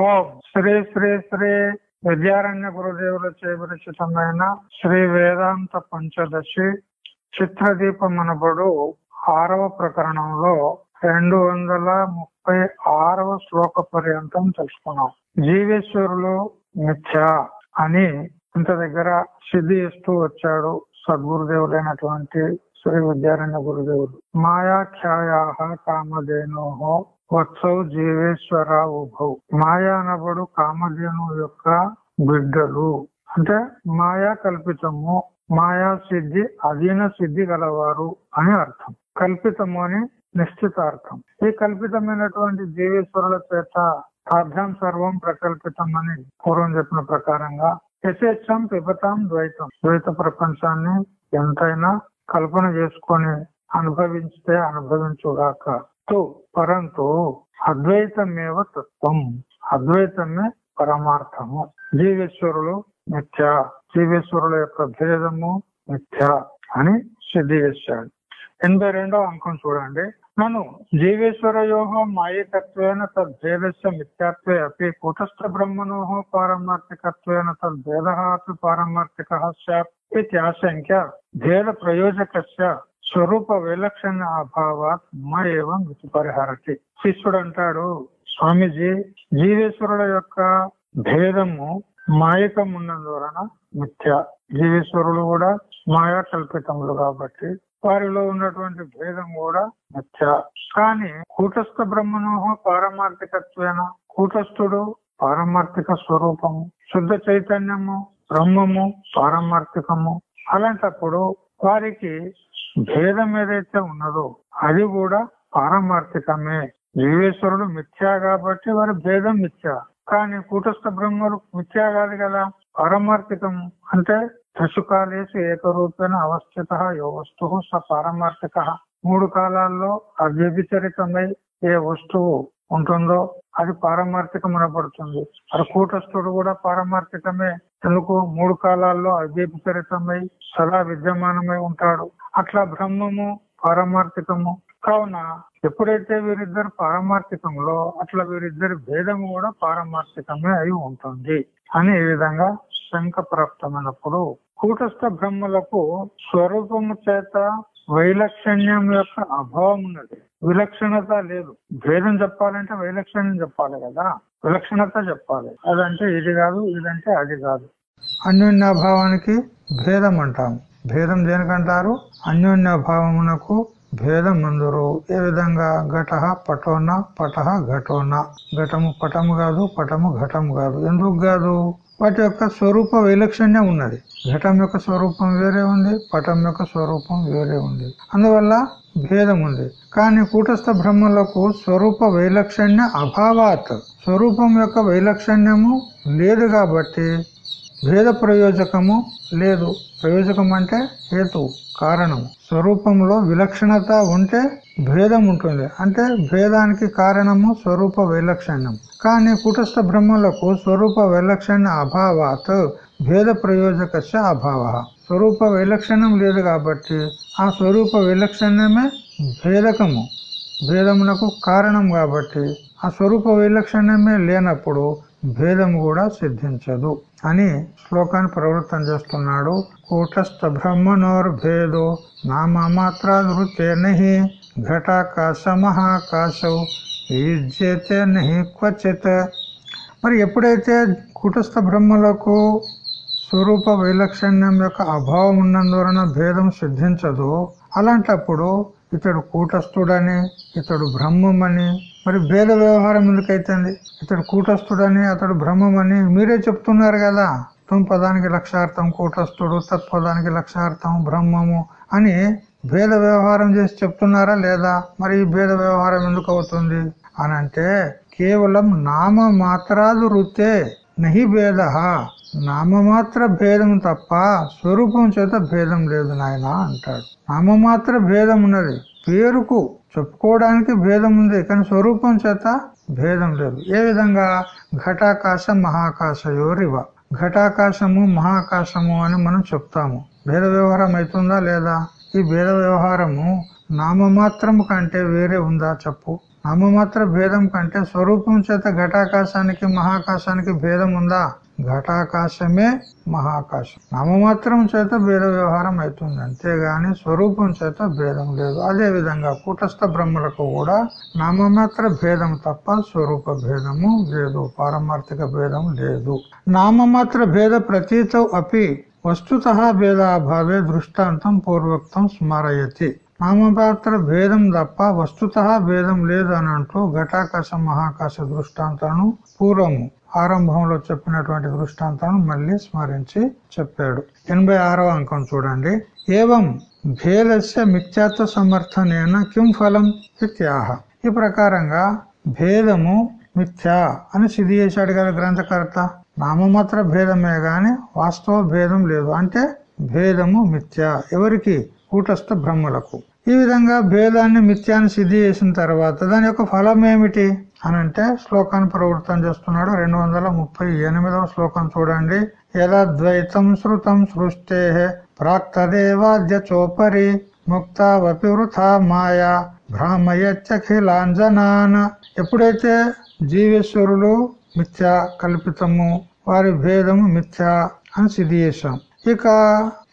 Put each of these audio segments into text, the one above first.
ఓం శ్రీ శ్రీ శ్రీ విద్యారణ్య గురుదేవుల చేపరిచితమైన శ్రీ వేదాంత పంచదశి చిత్రదీపం అనబడు ఆరవ ప్రకరణంలో రెండు వందల ముప్పై ఆరవ శ్లోక పర్యంతం తెలుసుకున్నాం. జీవేశ్వరులు మిథ్య అని ఇంత దగ్గర సిద్ధి ఇస్తూ వచ్చాడు సద్గురుదేవులైనటువంటి శ్రీ విద్యారణ్య గురుదేవులు. మాయాఖ్యాయా కామధేనోహో వత్సౌ జీవేశ్వర ఉభౌ. మాయా అనబడు కామధేను యొక్క బిడ్డలు. అంటే మాయా కల్పితము మాయా సిద్ధి అధీన సిద్ధి గలవారు అని అర్థం. కల్పితము అని నిశ్చితార్థం. ఈ కల్పితమైనటువంటి జీవేశ్వరుల చేత అర్థం సర్వం ప్రకల్పితం అని పూర్వం చెప్పిన ప్రకారంగా యథేచ్ఛం పిబతాం ద్వైతం. ద్వైత ప్రపంచాన్ని ఎంతైనా కల్పన చేసుకొని అనుభవించితే అనుభవించుగాక తు పరంతు అద్వైతమేవ తత్వం. అద్వైతమే పరమార్థము. జీవేశ్వరులు మిథ్య జీవేశ్వరుల యొక్క భేదము మిథ్య అని సిద్ధి చేశాడు ఎనభై రెండో అంకం చూడండి. నన్ను జీవేశ్వరయోహ మాయకత్వేన తద్భేదస్య మిథ్యాత్వే అపి కూటస్థ బ్రహ్మణోహ పారమార్థికత్వేన తద్భేద అపి పారమార్థిక స్యాత్. ఇత్యాశంక్య భేద ప్రయోజకస్య స్వరూప విలక్షణ అభావాత్ మా ఏవం పరిహరతి శిష్యుడు అంటాడు స్వామీజీ జీవేశ్వరుల యొక్క భేదము మాయకం ఉన్నందువలన మిథ్య. జీవేశ్వరులు కూడా మాయా కల్పితములు కాబట్టి వారిలో ఉన్నటువంటి భేదం కూడా మిథ్య. కానీ కూటస్థ బ్రహ్మనోహ పారమార్థికత్వేన కూటస్థుడు పారమార్థిక స్వరూపము శుద్ధ చైతన్యము బ్రహ్మము పారమార్థికము. అలాంటప్పుడు వారికి భేదం ఏదైతే ఉన్నదో అది కూడా పారమార్థికమే. జీవేశ్వరుడు మిథ్యా కాబట్టి వారి భేదం మిథ్యా. కానీ కూటస్థ బ్రహ్మలు మిథ్యా కాదు కదా పారమార్థికం. అంటే దశుకాలేసు ఏకరూపేణ అవస్థిత యో వస్తువు స పారమార్థిక. మూడు కాలాల్లో అవ్యభిచరితమై ఏ వస్తువు ఉంటుందో అది పారమార్థికం అనబడుతుంది అది కూటస్థుడు కూడా పారమార్థికమే. ఎందుకు? మూడు కాలాల్లో అవ్యభిచరితమై సదా విద్యమానమై ఉంటాడు. అట్లా బ్రహ్మము పారమార్థికము. కావున ఎప్పుడైతే వీరిద్దరు పారమార్థికంలో అట్లా వీరిద్దరి భేదము కూడా పారమార్థికమే అయి ఉంటుంది. అని ఈ విధంగా శంక ప్రాప్తమైనప్పుడు కూటస్థ బ్రహ్మలకు స్వరూపము చేత వైలక్షణ్యం యొక్క అభావం ఉన్నది. విలక్షణత లేదు. భేదం చెప్పాలంటే వైలక్షణ్యం చెప్పాలి కదా. విలక్షణత చెప్పాలి. అదంటే ఇది కాదు ఇదంటే అది కాదు. అన్యోన్యాభావానికి భేదం అంటాము. భేదం దేనికంటారు? అన్యోన్యాభావమునకు భేదం ముందురు ఏ విధంగా? ఘట పటోన పట ఘటోన. ఘటము పటము కాదు పటము ఘటము కాదు. ఎందుకు కాదు? వాటి యొక్క స్వరూప వైలక్షణ్యం ఉన్నది. ఘటం యొక్క స్వరూపం వేరే ఉంది పటం యొక్క స్వరూపం వేరే ఉంది. అందువల్ల భేదం ఉంది. కానీ కూటస్థ బ్రహ్మలకు స్వరూప వైలక్షణ్య అభావాత్. స్వరూపం యొక్క వైలక్షణ్యము లేదు కాబట్టి భేద ప్రయోజకము లేదు. ప్రయోజకం అంటే హేతు కారణం స్వరూపంలో విలక్షణత ఉంటే భేదం ఉంటుంది. అంటే భేదానికి కారణము స్వరూప వైలక్షణ్యం కానీ కుటస్థ బ్రహ్మలకు స్వరూప వైలక్షణ్య అభావాత్ భేద ప్రయోజక అభావ. స్వరూప వైలక్షణ్యం లేదు కాబట్టి ఆ స్వరూప వైలక్షణ్యమే భేదకము. భేదమునకు కారణం కాబట్టి ఆ స్వరూప వైలక్షణ్యమే లేనప్పుడు భేదం కూడా సిద్ధించదు అని శ్లోకాన్ని ప్రవృత్తం చేస్తున్నాడు. కూటస్థ బ్రహ్మణోర్భేదో నామమాత్రాదృతే నహి ఘటాకాశ మహాకాశౌ యుజ్యతే నహి క్వచిత్. మరి ఎప్పుడైతే కూటస్థ బ్రహ్మలకు స్వరూప వైలక్షణ్యం యొక్క అభావం ఉన్నందువలన భేదం సిద్ధించదు అలాంటప్పుడు ఇతడు కూటస్థుడని ఇతడు బ్రహ్మమని మరి భేద వ్యవహారం ఎందుకైతుంది? ఇతడు కూటస్థుడని అతడు బ్రహ్మమని మీరే చెప్తున్నారు కదా. తుమ్ పదానికి లక్షార్థం కూటస్థుడు తత్పదానికి లక్షార్థం బ్రహ్మము అని భేద వ్యవహారం చేసి చెప్తున్నారా లేదా? మరి ఈ భేద వ్యవహారం ఎందుకు అవుతుంది? అని అంటే కేవలం నామ మాత్రాలు రుతే నహి భేద. నామమాత్ర భేదం తప్ప స్వరూపం చేత భేదం లేదు నాయన అంటాడు. నామమాత్ర భేదం ఉన్నది. పేరుకు చెప్పుకోవడానికి భేదం ఉంది కానీ స్వరూపం చేత భేదం లేదు. ఏ విధంగా? ఘటాకాశ మహాకాశయోరివ ఘటాకాశము మహాకాశము అని మనం చెప్తాము. భేద వ్యవహారం అవుతుందా లేదా? ఈ భేద వ్యవహారము నామమాత్రము కంటే వేరే ఉందా చెప్పు. నామమాత్ర భేదం కంటే స్వరూపం చేత ఘటాకాశానికి మహాకాశానికి భేదం ఉందా? ఘటాకాశమే మహాకాశం. నామమాత్రం చేత భేద వ్యవహారం అవుతుంది. అంతేగాని స్వరూపం చేత భేదం లేదు. అదే విధంగా కూటస్థ బ్రహ్మలకు కూడా నామమాత్ర భేదం తప్ప స్వరూప భేదము లేదు. పారమార్థిక భేదం లేదు. నామమాత్ర భేద ప్రతీత అపి. వస్తుత భేదాభావే దృష్టాంతం పూర్వక్తం స్మరయతి. నామమాత్ర భేదం తప్ప వస్తుత భేదం లేదు అని అంటూ ఘటాకాశ మహాకాశ దృష్టాంతాలను పూర్వము ఆరంభంలో చెప్పినటువంటి దృష్టాంతాలను మళ్ళీ స్మరించి చెప్పాడు. ఎనభై ఆరవ అంకం చూడండి. ఏవం భేదస్య మిథ్యాత్వ సమర్థనేన కిం ఫలం ఇత్యాహ. ఈ ప్రకారంగా భేదము మిథ్యా అని సిద్ధి చేశాడు కదా గ్రంథకర్త. నామమాత్ర భేదమే గాని వాస్తవ భేదం లేదు. అంటే భేదము మిథ్య. ఎవరికి? కూటస్థ బ్రహ్మలకు. ఈ విధంగా భేదాన్ని మిథ్యాన్ని సిద్ధి చేసిన తర్వాత దాని యొక్క ఫలం ఏమిటి అని అంటే శ్లోకాన్ని ప్రవృత్తం చేస్తున్నాడు రెండు వందల ముప్పై ఎనిమిదవ శ్లోకం చూడండి. యద్వైతం శృతం సృష్టే ప్రాక్తదేవాద్య చోపరి ముక్తావపి వృథా మాయా భ్రామయచ్చఖిలాంజనాన్. ఎప్పుడైతే జీవేశ్వరులు మిథ్యా కల్పితము వారి భేదము మిథ్యా అని సిద్ధి చేశాం. ఇక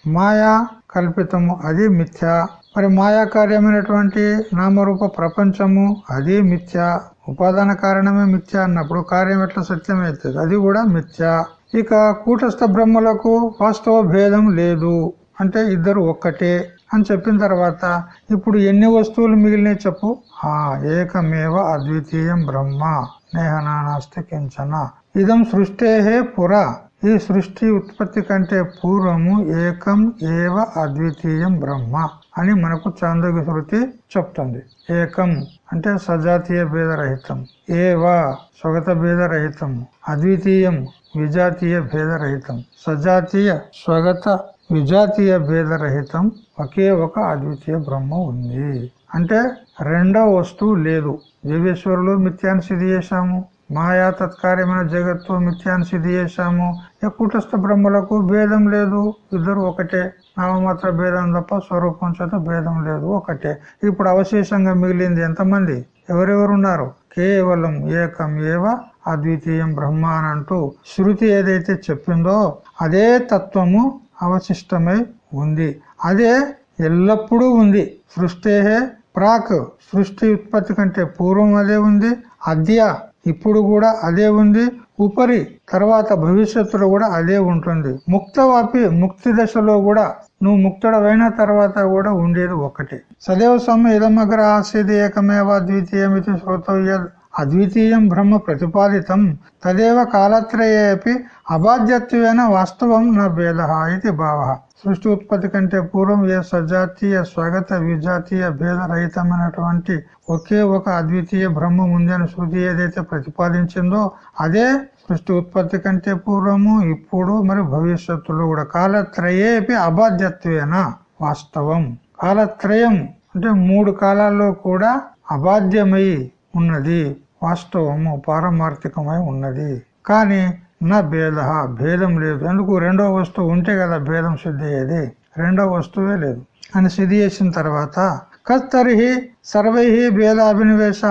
మాయా కల్పితము అది మిథ్యా. మరి మాయా కార్యమైనటువంటి నామరూప ప్రపంచము అది మిథ్య. ఉపాదాన కారణమే మిథ్య అన్నప్పుడు కార్యం ఎట్లా సత్యమవుతుంది అది కూడా మిథ్య. ఇక కూటస్థ బ్రహ్మలకు వాస్తవ భేదం లేదు. అంటే ఇద్దరు ఒక్కటే అని చెప్పిన తర్వాత ఇప్పుడు ఎన్ని వస్తువులు మిగిలినాయి చెప్పు? ఆ ఏకమేవ అద్వితీయం బ్రహ్మ. నేహనానాస్తి కించన. ఇదం సృష్టేహే పురా. ఈ సృష్టి ఉత్పత్తి కంటే పూర్వము ఏకం ఏవ అద్వితీయం బ్రహ్మ. అని మనకు చాందోగ్య శృతి చెప్తుంది. ఏకం అంటే సజాతీయ భేదరహితం. ఏవా స్వగత భేదరహితం. అద్వితీయం విజాతీయ భేదరహితం. సజాతీయ స్వగత విజాతీయ భేదరహితం. ఒకే ఒక అద్వితీయ బ్రహ్మ ఉంది. అంటే రెండో వస్తువు లేదు. దేవేశ్వరులు మిథ్యాన్ని సిద్ధి చేశాము. మాయా తత్కార్యమైన జగత్తు మిథ్యాన్ని సిద్ధి చేశాము. కూటస్థ బ్రహ్మలకు భేదం లేదు. ఇద్దరు ఒకటే. నామమాత్ర భేదం తప్ప స్వరూపం చేత భేదం లేదు. ఒకటే. ఇప్పుడు అవశేషంగా మిగిలింది ఎంతమంది? ఎవరెవరున్నారు? కేవలం ఏకం ఏవ అద్వితీయం బ్రహ్మ అని అంటూ శృతి ఏదైతే చెప్పిందో అదే తత్వము అవశిష్టమై ఉంది. అదే ఎల్లప్పుడూ ఉంది. సృష్టిహే ప్రాక్ సృష్టి ఉత్పత్తి కంటే పూర్వం అదే ఉంది. అద్య ఇప్పుడు కూడా అదే ఉంది. ఉపరి తర్వాత భవిష్యత్తులో కూడా అదే ఉంటుంది. ముక్తవాపి ముక్తి దశలో కూడా నువ్వు ముక్తుడవైన తర్వాత కూడా ఉండేది ఒకటి సదేవ స్వామి ఇదమగ్ర ఆసేది ఏకమేవ ద్వితీయమితి శ్రోతవ్య అద్వితీయం బ్రహ్మ ప్రతిపాదితం. తదేవ కాలత్రయేపి అబాధ్యత్వేన వాస్తవం నా భేద ఇది భావ. సృష్టి ఉత్పత్తి కంటే పూర్వం ఏ సజాతీయ స్వగత విజాతీయ భేదరహితమైనటువంటి ఒకే ఒక అద్వితీయ బ్రహ్మం ఉంది అని శృతి ఏదైతే ప్రతిపాదించిందో అదే సృష్టి ఉత్పత్తి కంటే పూర్వము ఇప్పుడు మరి భవిష్యత్తులో కూడా. కాలత్రయేపి అబాధ్యత్వేన వాస్తవం. కాలత్రయం అంటే మూడు కాలాల్లో కూడా అబాధ్యమై ఉన్నది. వాస్తవము పారమార్థికమై ఉన్నది. కానీ నా భేద భేదం లేదు. ఎందుకు? రెండో వస్తువు ఉంటే కదా భేదం సిద్ధి అయ్యేది రెండో వస్తువే లేదు. అని సిద్ధి చేసిన తర్వాత కస్తరి సర్వై భేదాభినివేశ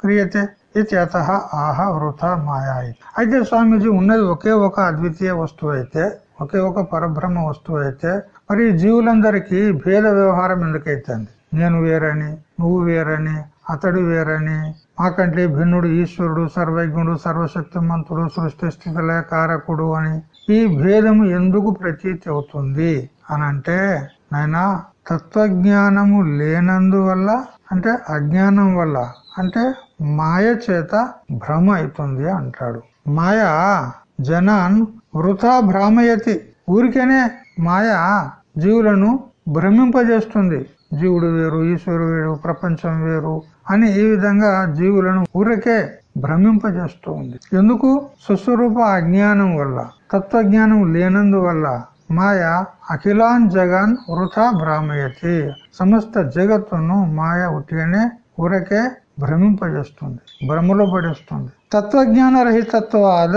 క్రియతే. ఇత్యత ఆహ వృథ మాయా అయితే స్వామీజీ ఉన్నది ఒకే ఒక అద్వితీయ వస్తువు అయితే ఒకే ఒక పరబ్రహ్మ వస్తువు అయితే మరి జీవులందరికీ భేద వ్యవహారం ఎందుకైతుంది నేను వేరని నువ్వు వేరని అతడు వేరని మాకంటే భిన్నుడు ఈశ్వరుడు సర్వజ్ఞుడు సర్వశక్తిమంతుడు సృష్టి స్థితిలే కారకుడు అని ఈ భేదము ఎందుకు ప్రతీతి అవుతుంది? అనంటే నాయనా తత్వజ్ఞానము లేనందువల్ల అంటే అజ్ఞానం వల్ల. అంటే మాయ చేత భ్రమ అవుతుంది అంటాడు. మాయ? జనాన్ వృథా భ్రామయతి. ఊరికేనే మాయ జీవులను భ్రమింపజేస్తుంది. జీవుడు వేరు ఈశ్వరు వేరు ప్రపంచం వేరు అని ఈ విధంగా జీవులను ఊరికే భ్రమింపజేస్తూ ఉంది. ఎందుకు? సుస్వరూప అజ్ఞానం వల్ల. తత్వజ్ఞానం లేనందువల్ల. మాయ అఖిలాన్ జగన్ వృథా భ్రామయతి. సమస్త జగత్తును మాయ ఉట్టిగానే ఊరకే భ్రమింపజేస్తుంది భ్రమలో పడేస్తుంది. తత్వజ్ఞాన రహితత్వాద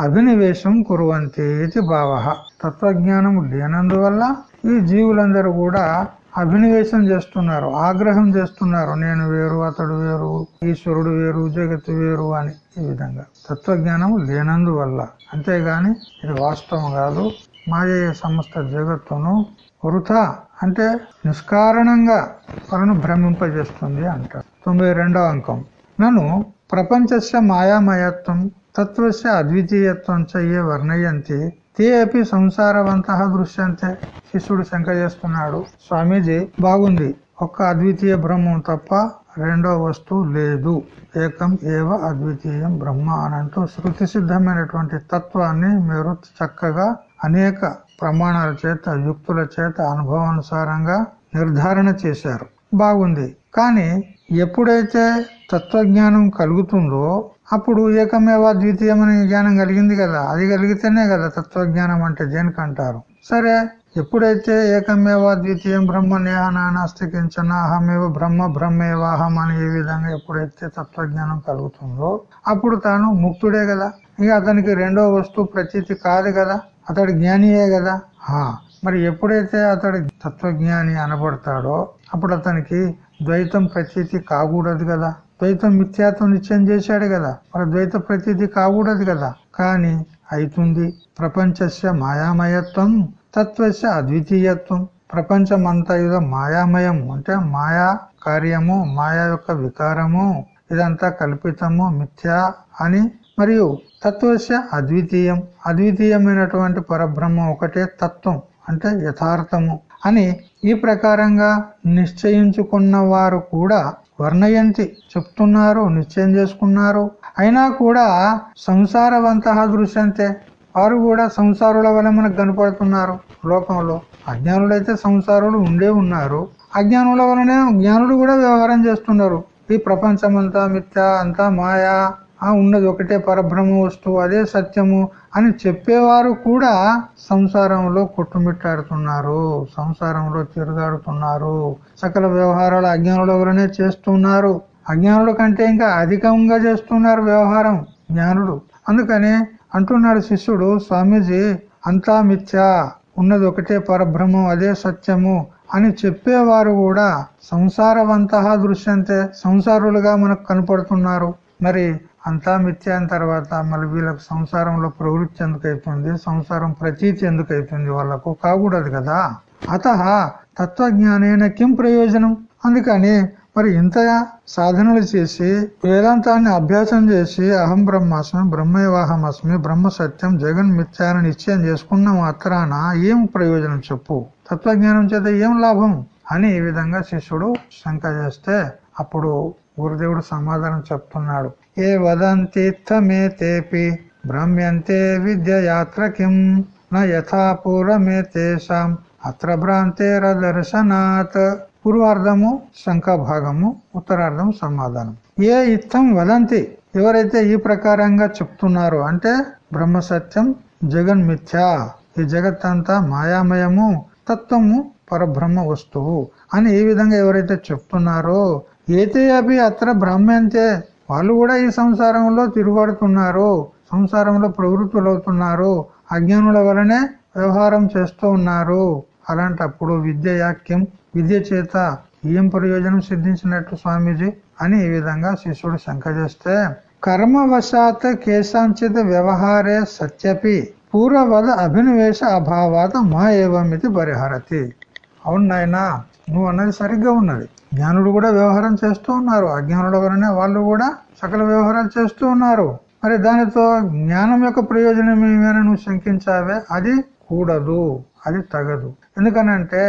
అభినవేశం కురువంతి ఇది భావ. తత్వజ్ఞానం లేనందువల్ల ఈ జీవులందరూ కూడా అభినవేశం చేస్తున్నారు ఆగ్రహం చేస్తున్నారు. నేను వేరు అతడు వేరు ఈశ్వరుడు వేరు జగత్తు వేరు అని ఈ విధంగా. తత్వజ్ఞానం లేనందువల్ల. అంతేగాని ఇది వాస్తవం కాదు. మాయ సమస్త జగత్తును వృథా అంటే నిష్కారణంగా వాళ్ళను భ్రమింపజేస్తుంది అంటారు. తొంభై రెండవ అంకం. నన్ను ప్రపంచస్య మాయామయత్వం తత్వస్య అద్వితీయత్వం చెయ్యే వర్ణయంతి తే అపి సంసారవంత దృశ్యంతే శిష్యుడు శంక చేస్తున్నాడు. స్వామీజీ బాగుంది. ఒక్క అద్వితీయ బ్రహ్మం తప్ప రెండో వస్తువు లేదు. ఏకం ఏవ అద్వితీయం బ్రహ్మ అనంటూ శృతి సిద్ధమైనటువంటి తత్వాన్ని మీరు చక్కగా అనేక ప్రమాణాల చేత యుక్తుల చేత అనుభవానుసారంగా నిర్ధారణ చేశారు. బాగుంది. కానీ ఎప్పుడైతే తత్వజ్ఞానం కలుగుతుందో అప్పుడు ఏకమేవా ద్వితీయమని జ్ఞానం కలిగింది కదా. అది కలిగితేనే కదా తత్వజ్ఞానం అంటే దేనికంటారు? సరే ఎప్పుడైతే ఏకమేవా ద్వితీయం బ్రహ్మ నేహనాస్తి కించన అహమేవ బ్రహ్మ బ్రహ్మేవాహం అని ఏ విధంగా ఎప్పుడైతే తత్వజ్ఞానం కలుగుతుందో అప్పుడు తాను ముక్తుడే కదా. ఇక అతనికి రెండో వస్తువు ప్రతీతి కాదు కదా. అతడు జ్ఞానియే కదా. హా మరి ఎప్పుడైతే అతడు తత్వజ్ఞాని అనబడతాడో అప్పుడు అతనికి ద్వైతం ప్రతీతి కాకూడదు కదా. ద్వైతం మిథ్యాత్వం నిశ్చయం చేశాడు కదా. మరి ద్వైత ప్రతీతి కాకూడదు కదా. కానీ అయితుంది ప్రపంచస్య మాయామయత్వం. తత్వస్య అద్వితీయత్వం. ప్రపంచమంతా ఇదో మాయామయం అంటే మాయా కార్యము మాయా యొక్క వికారము ఇదంతా కల్పితము మిథ్యా అని మరియు తత్వస్య అద్వితీయం. అద్వితీయమైనటువంటి పరబ్రహ్మ ఒకటే తత్వం అంటే యథార్థము అని ఈ ప్రకారంగా నిశ్చయించుకున్న వారు కూడా వర్ణయంతి చెప్తున్నారు నిశ్చయం చేసుకున్నారు. అయినా కూడా సంసారవంత దృశ్యంతే. వారు కూడా సంసారుల వల్ల మనకు కనపడుతున్నారు. లోకంలో అజ్ఞానులైతే సంసారులు ఉండే ఉన్నారు. అజ్ఞానుల వలనే జ్ఞానులు కూడా వ్యవహారం చేస్తున్నారు. ఈ ప్రపంచమంతా మిథ్య అంతా మాయా ఆ ఉన్నది ఒకటే పరబ్రహ్మ వస్తువు అదే సత్యము అని చెప్పేవారు కూడా సంసారంలో కొట్టుమిట్టాడుతున్నారు. సంసారంలో తిరుగాడుతున్నారు సకల వ్యవహారాలు అజ్ఞానుల వలనే చేస్తున్నారు. అజ్ఞానుల కంటే ఇంకా అధికంగా చేస్తున్నారు వ్యవహారం జ్ఞానుడు అందుకని అంటున్నాడు శిష్యుడు స్వామీజీ అంతా మిథ్యా. ఉన్నది ఒకటే పరబ్రహ్మం అదే సత్యము. అని చెప్పేవారు కూడా సంసారవంత దృశ్యంతే సంసారులుగా మనకు కనపడుతున్నారు. మరి అంతా మిథ్య అయిన తర్వాత మళ్ళీ వీళ్ళకు సంసారంలో ప్రవృత్తి ఎందుకు సంసారం ప్రతీతి ఎందుకు అవుతుంది వాళ్ళకు? కాకూడదు కదా. అత తత్వజ్ఞానైన కిం ప్రయోజనం? అందుకని మరి ఇంత సాధనలు చేసి వేదాంతాన్ని అభ్యాసం చేసి అహం బ్రహ్మాస్మి బ్రహ్మవాహమస్మి బ్రహ్మ సత్యం జగన్ మిథ్యాన్ని నిశ్చయం చేసుకున్న మాత్రాన ఏం ప్రయోజనం చెప్పు? తత్వజ్ఞానం చేత ఏం లాభం? అని ఈ విధంగా శిష్యుడు శంక చేస్తే అప్పుడు గురుదేవుడు సమాధానం చెప్తున్నాడు. ఏ వదంతిమే తేపి భ్రమ్యంతే విద్యయాత్ర కిం యథాపూర్వమే తేషాం అత్ర భ్రాంతేర దర్శనాత్ పూర్వార్ధము శంఖాభాగము ఉత్తరార్ధం సమాధానం ఏ ఇత్తం వదంతి. ఎవరైతే ఈ ప్రకారంగా చెప్తున్నారో అంటే బ్రహ్మ సత్యం జగన్ మిథ్యా ఈ జగత్తంతా మాయామయము తత్వము పరబ్రహ్మ వస్తువు అని ఈ విధంగా ఎవరైతే చెప్తున్నారో ఏతే అభి అత్ర బ్రహ్మంతే వాళ్ళు కూడా ఈ సంసారంలో తిరుగుబడుతున్నారు సంసారంలో ప్రవృత్తులవుతున్నారు అజ్ఞానుల వలనే వ్యవహారం చేస్తూ ఉన్నారు. అలాంటప్పుడు విద్య యాక్యం విద్య చేత ఏం ప్రయోజనం సిద్ధించినట్టు స్వామీజీ? అని ఈ విధంగా శిష్యుడు శంక చేస్తే కర్మవశాత్ కేశాంచిత వ్యవహారే సత్యపి పూర్వవద అభినవేశ అభావాత మా ఏవమితి పరిహరతి. అవును నాయనా నువ్వు అన్నది సరిగ్గా ఉన్నది. జ్ఞానుడు కూడా వ్యవహారం చేస్తూ ఉన్నారు. అజ్ఞానుడు వలనే వాళ్ళు కూడా సకల వ్యవహారాలు చేస్తూ ఉన్నారు. మరి దానితో జ్ఞానం యొక్క ప్రయోజనం ఏమైనా నువ్వు శంకించావే? అది కూడదు. అది తగదు. ఎందుకనంటే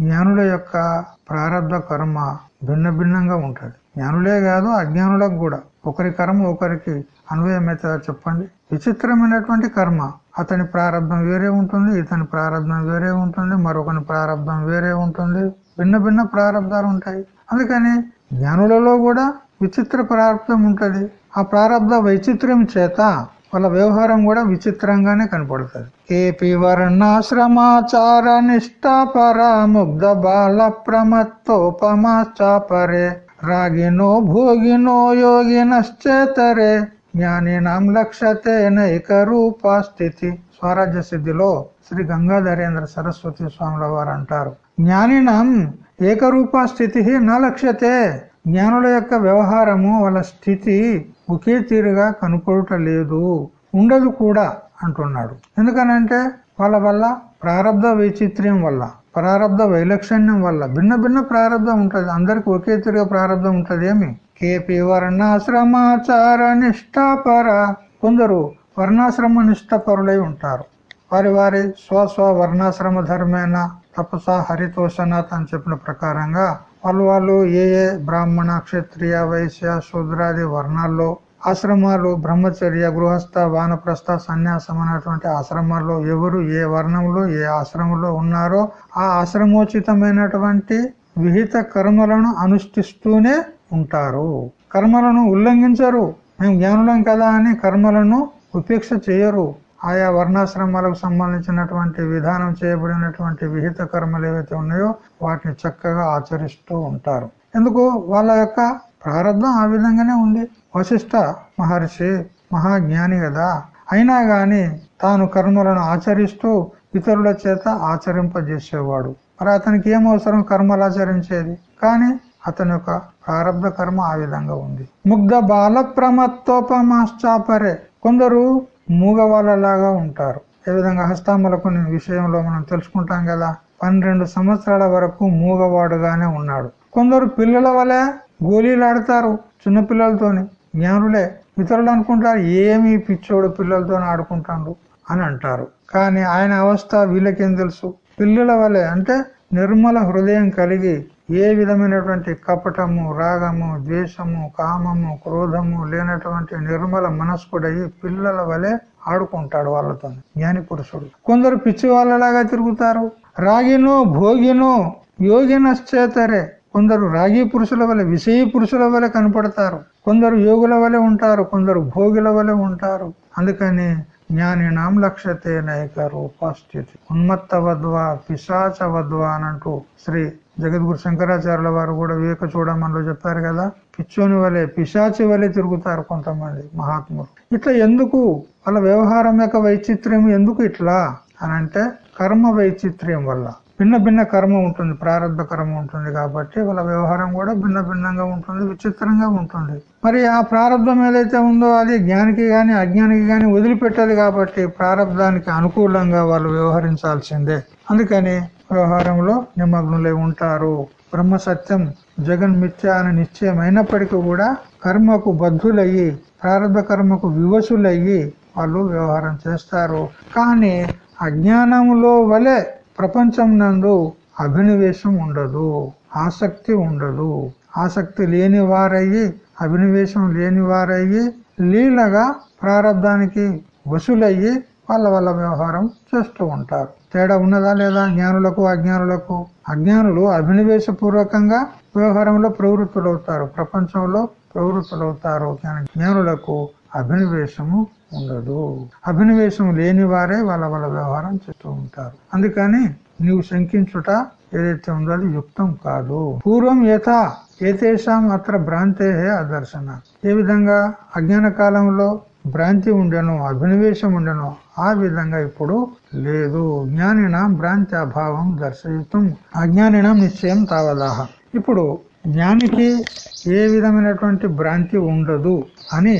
జ్ఞానుల యొక్క ప్రారంభ కర్మ భిన్న భిన్నంగా ఉంటుంది జ్ఞానులే కాదు అజ్ఞానులకు కూడా. ఒకరి కర్మ ఒకరికి అన్వయమవుతుందా చెప్పండి. విచిత్రమైనటువంటి కర్మ. అతని ప్రారంభం వేరే ఉంటుంది ఇతని ప్రారంభం వేరే ఉంటుంది మరొకని ప్రారంభం వేరే ఉంటుంది. భిన్న భిన్న ప్రారంభాలు ఉంటాయి. అందుకని జ్ఞానులలో కూడా విచిత్ర ప్రారంభం ఉంటుంది. ఆ ప్రారంభ వైచిత్ర్యం చేత వాళ్ళ వ్యవహారం కూడా విచిత్రంగానే కనపడుతుంది. ఏపి వర్ణాశ్రమాచార నిష్ఠాపర ముగ్ధ బాల ప్రమత్తోపమాచాపరే రాగినో భోగినో యోగినశ్చేతరే. జ్ఞానినాం లక్ష్యతే నైక రూపా స్థితి. స్వరాజ్య సిద్ధిలో శ్రీ గంగాధరేంద్ర సరస్వతి స్వాముల వారు అంటారు. జ్ఞానినం ఏకరూపా స్థితి నా లక్ష్యతే. జ్ఞానుల యొక్క వ్యవహారము వాళ్ళ స్థితి ఒకే తీరుగా కనుపడుట లేదు ఉండదు కూడా అంటున్నాడు. ఎందుకనంటే వాళ్ళ వల్ల ప్రారంభ వైచిత్ర్యం వల్ల ప్రారంభ వైలక్షణ్యం వల్ల భిన్న భిన్న ప్రారంభం ఉంటుంది. అందరికి ఒకే తీరుగా ప్రారంభం ఉంటుంది ఏమి? కేపి వర్ణాశ్రమాచార నిష్ఠాపర కొందరు వర్ణాశ్రమ నిష్ఠపరులై ఉంటారు. వారి వారి స్వస్వ వర్ణాశ్రమ ధర్మేన తపస హరితోషనాథ్ అని చెప్పిన ప్రకారంగా వాళ్ళు వాళ్ళు ఏ ఏ బ్రాహ్మణ క్షత్రియ వైశ్య శూద్రాది వర్ణాల్లో ఆశ్రమాలు బ్రహ్మచర్య గృహస్థ వానప్రస్థ సన్యాసం అనేటువంటి ఆశ్రమాల్లో ఎవరు ఏ వర్ణంలో ఏ ఆశ్రమంలో ఉన్నారో ఆ ఆశ్రమోచితమైనటువంటి విహిత కర్మలను అనుష్ఠిస్తూనే ఉంటారు. కర్మలను ఉల్లంఘించరు. మేము జ్ఞానులం కదా అని కర్మలను ఉపేక్ష చేయరు. ఆయా వర్ణాశ్రమాలకు సంబంధించినటువంటి విధానం చేయబడినటువంటి విహిత కర్మలు ఏవైతే ఉన్నాయో వాటిని చక్కగా ఆచరిస్తూ ఉంటారు. ఎందుకు? వాళ్ళ యొక్క ప్రారంభం ఆ విధంగానే ఉంది. వశిష్ట మహర్షి మహాజ్ఞాని కదా. అయినా గాని తాను కర్మలను ఆచరిస్తూ ఇతరుల చేత ఆచరింపజేసేవాడు. మరి అతనికి ఏం అవసరం కర్మలు ఆచరించేది? కానీ అతని యొక్క ప్రారంభ కర్మ ఆ విధంగా ఉంది. ముగ్ధ బాల ప్రమత్తోపమాశ్చాపరే. కొందరు మూగవాళ్ళలాగా ఉంటారు. ఏ విధంగా హస్తాములకు విషయంలో మనం తెలుసుకుంటాం కదా పన్నెండు సంవత్సరాల వరకు మూగవాడుగానే ఉన్నాడు. కొందరు పిల్లల వలె గోళీలాడతారు చిన్నపిల్లలతోని. జ్ఞానులే ఇతరులు అనుకుంటారు ఏమి పిచ్చోడు పిల్లలతో ఆడుకుంటాడు అని అంటారు. కానీ ఆయన అవస్థ వీళ్ళకేం తెలుసు? పిల్లల వలె అంటే నిర్మల హృదయం కలిగి ఏ విధమైనటువంటి కపటము రాగము ద్వేషము కామము క్రోధము లేనటువంటి నిర్మల మనస్కుడయి పిల్లల వలె ఆడుకుంటాడు వాళ్ళతో. జ్ఞాని పురుషుడు. కొందరు పిచ్చి వాళ్ళలాగా తిరుగుతారు. రాగినో భోగినో యోగినశ్చేతరే. కొందరు రాగి పురుషుల వలె విషయ పురుషుల వలె కనపడతారు. కొందరు యోగుల వలె ఉంటారు. కొందరు భోగుల వలె ఉంటారు. అందుకని జ్ఞానినాం లక్ష్యతే నైక రూపస్థితి. ఉన్మత్త వద్వా పిశాచ వద్వా అనంటూ శ్రీ జగద్గురు శంకరాచార్యుల వారు కూడా వివేక చూడమనిలో చెప్పారు కదా పిచ్చోని వలె పిశాచి వలె తిరుగుతారు కొంతమంది మహాత్ములు. ఇట్లా ఎందుకు? వాళ్ళ వ్యవహారం యొక్క వైచిత్ర్యం ఎందుకు ఇట్లా? అని అంటే కర్మ వైచిత్ర్యం వల్ల. భిన్న భిన్న కర్మ ఉంటుంది ప్రారంభ కర్మ ఉంటుంది కాబట్టి వాళ్ళ వ్యవహారం కూడా భిన్న భిన్నంగా ఉంటుంది విచిత్రంగా ఉంటుంది. మరి ఆ ప్రారంభం ఏదైతే ఉందో అది జ్ఞానికి గాని అజ్ఞానికి గాని వదిలిపెట్టాలి కాబట్టి ప్రారంధానికి అనుకూలంగా వాళ్ళు వ్యవహరించాల్సిందే. అందుకని వ్యవహారంలో నిమగ్నులై ఉంటారు. బ్రహ్మ సత్యం జగన్ మిథ్య అని నిశ్చయమైనప్పటికీ కూడా కర్మకు బద్ధులయ్యి ప్రారంభ కర్మకు వివసులయ్యి వాళ్ళు వ్యవహారం చేస్తారు. కానీ అజ్ఞానంలో వలె ప్రపంచం నందు అభినవేశం ఉండదు ఆసక్తి ఉండదు. ఆసక్తి లేని వారయ్యి అభినవేశం లేని వారయ్యి లీలగా ప్రారంధానికి వసూలయ్యి వాళ్ళ వాళ్ళ వ్యవహారం చేస్తూ ఉంటారు. తేడా ఉన్నదా లేదా? జ్ఞానులకు అజ్ఞానులకు? అజ్ఞానులు అభినవేశ పూర్వకంగా వ్యవహారంలో ప్రవృత్తులవుతారు. ప్రపంచంలో ప్రవృత్తులవుతారు. కానీ జ్ఞానులకు అభినవేశము ఉండదు. అభినవేశం లేని వారే వాళ్ళ వాళ్ళ వ్యవహారం చేస్తూ ఉంటారు. అందుకని నీవు శంకించుట ఏదైతే ఉందో అది యుక్తం కాదు. పూర్వం యథ ఏతేషాం అత్ర భ్రాంతే అదర్శన ఏ విధంగా? అజ్ఞాన కాలంలో భ్రాంతి ఉండెను అభినవేశం ఉండెను. ఆ విధంగా ఇప్పుడు లేదు. జ్ఞానినాం భ్రాంతి అభావం దర్శయితం. అజ్ఞానినాం నిశ్చయం తావదాహ. ఇప్పుడు జ్ఞానికి ఏ విధమైనటువంటి భ్రాంతి ఉండదు. అని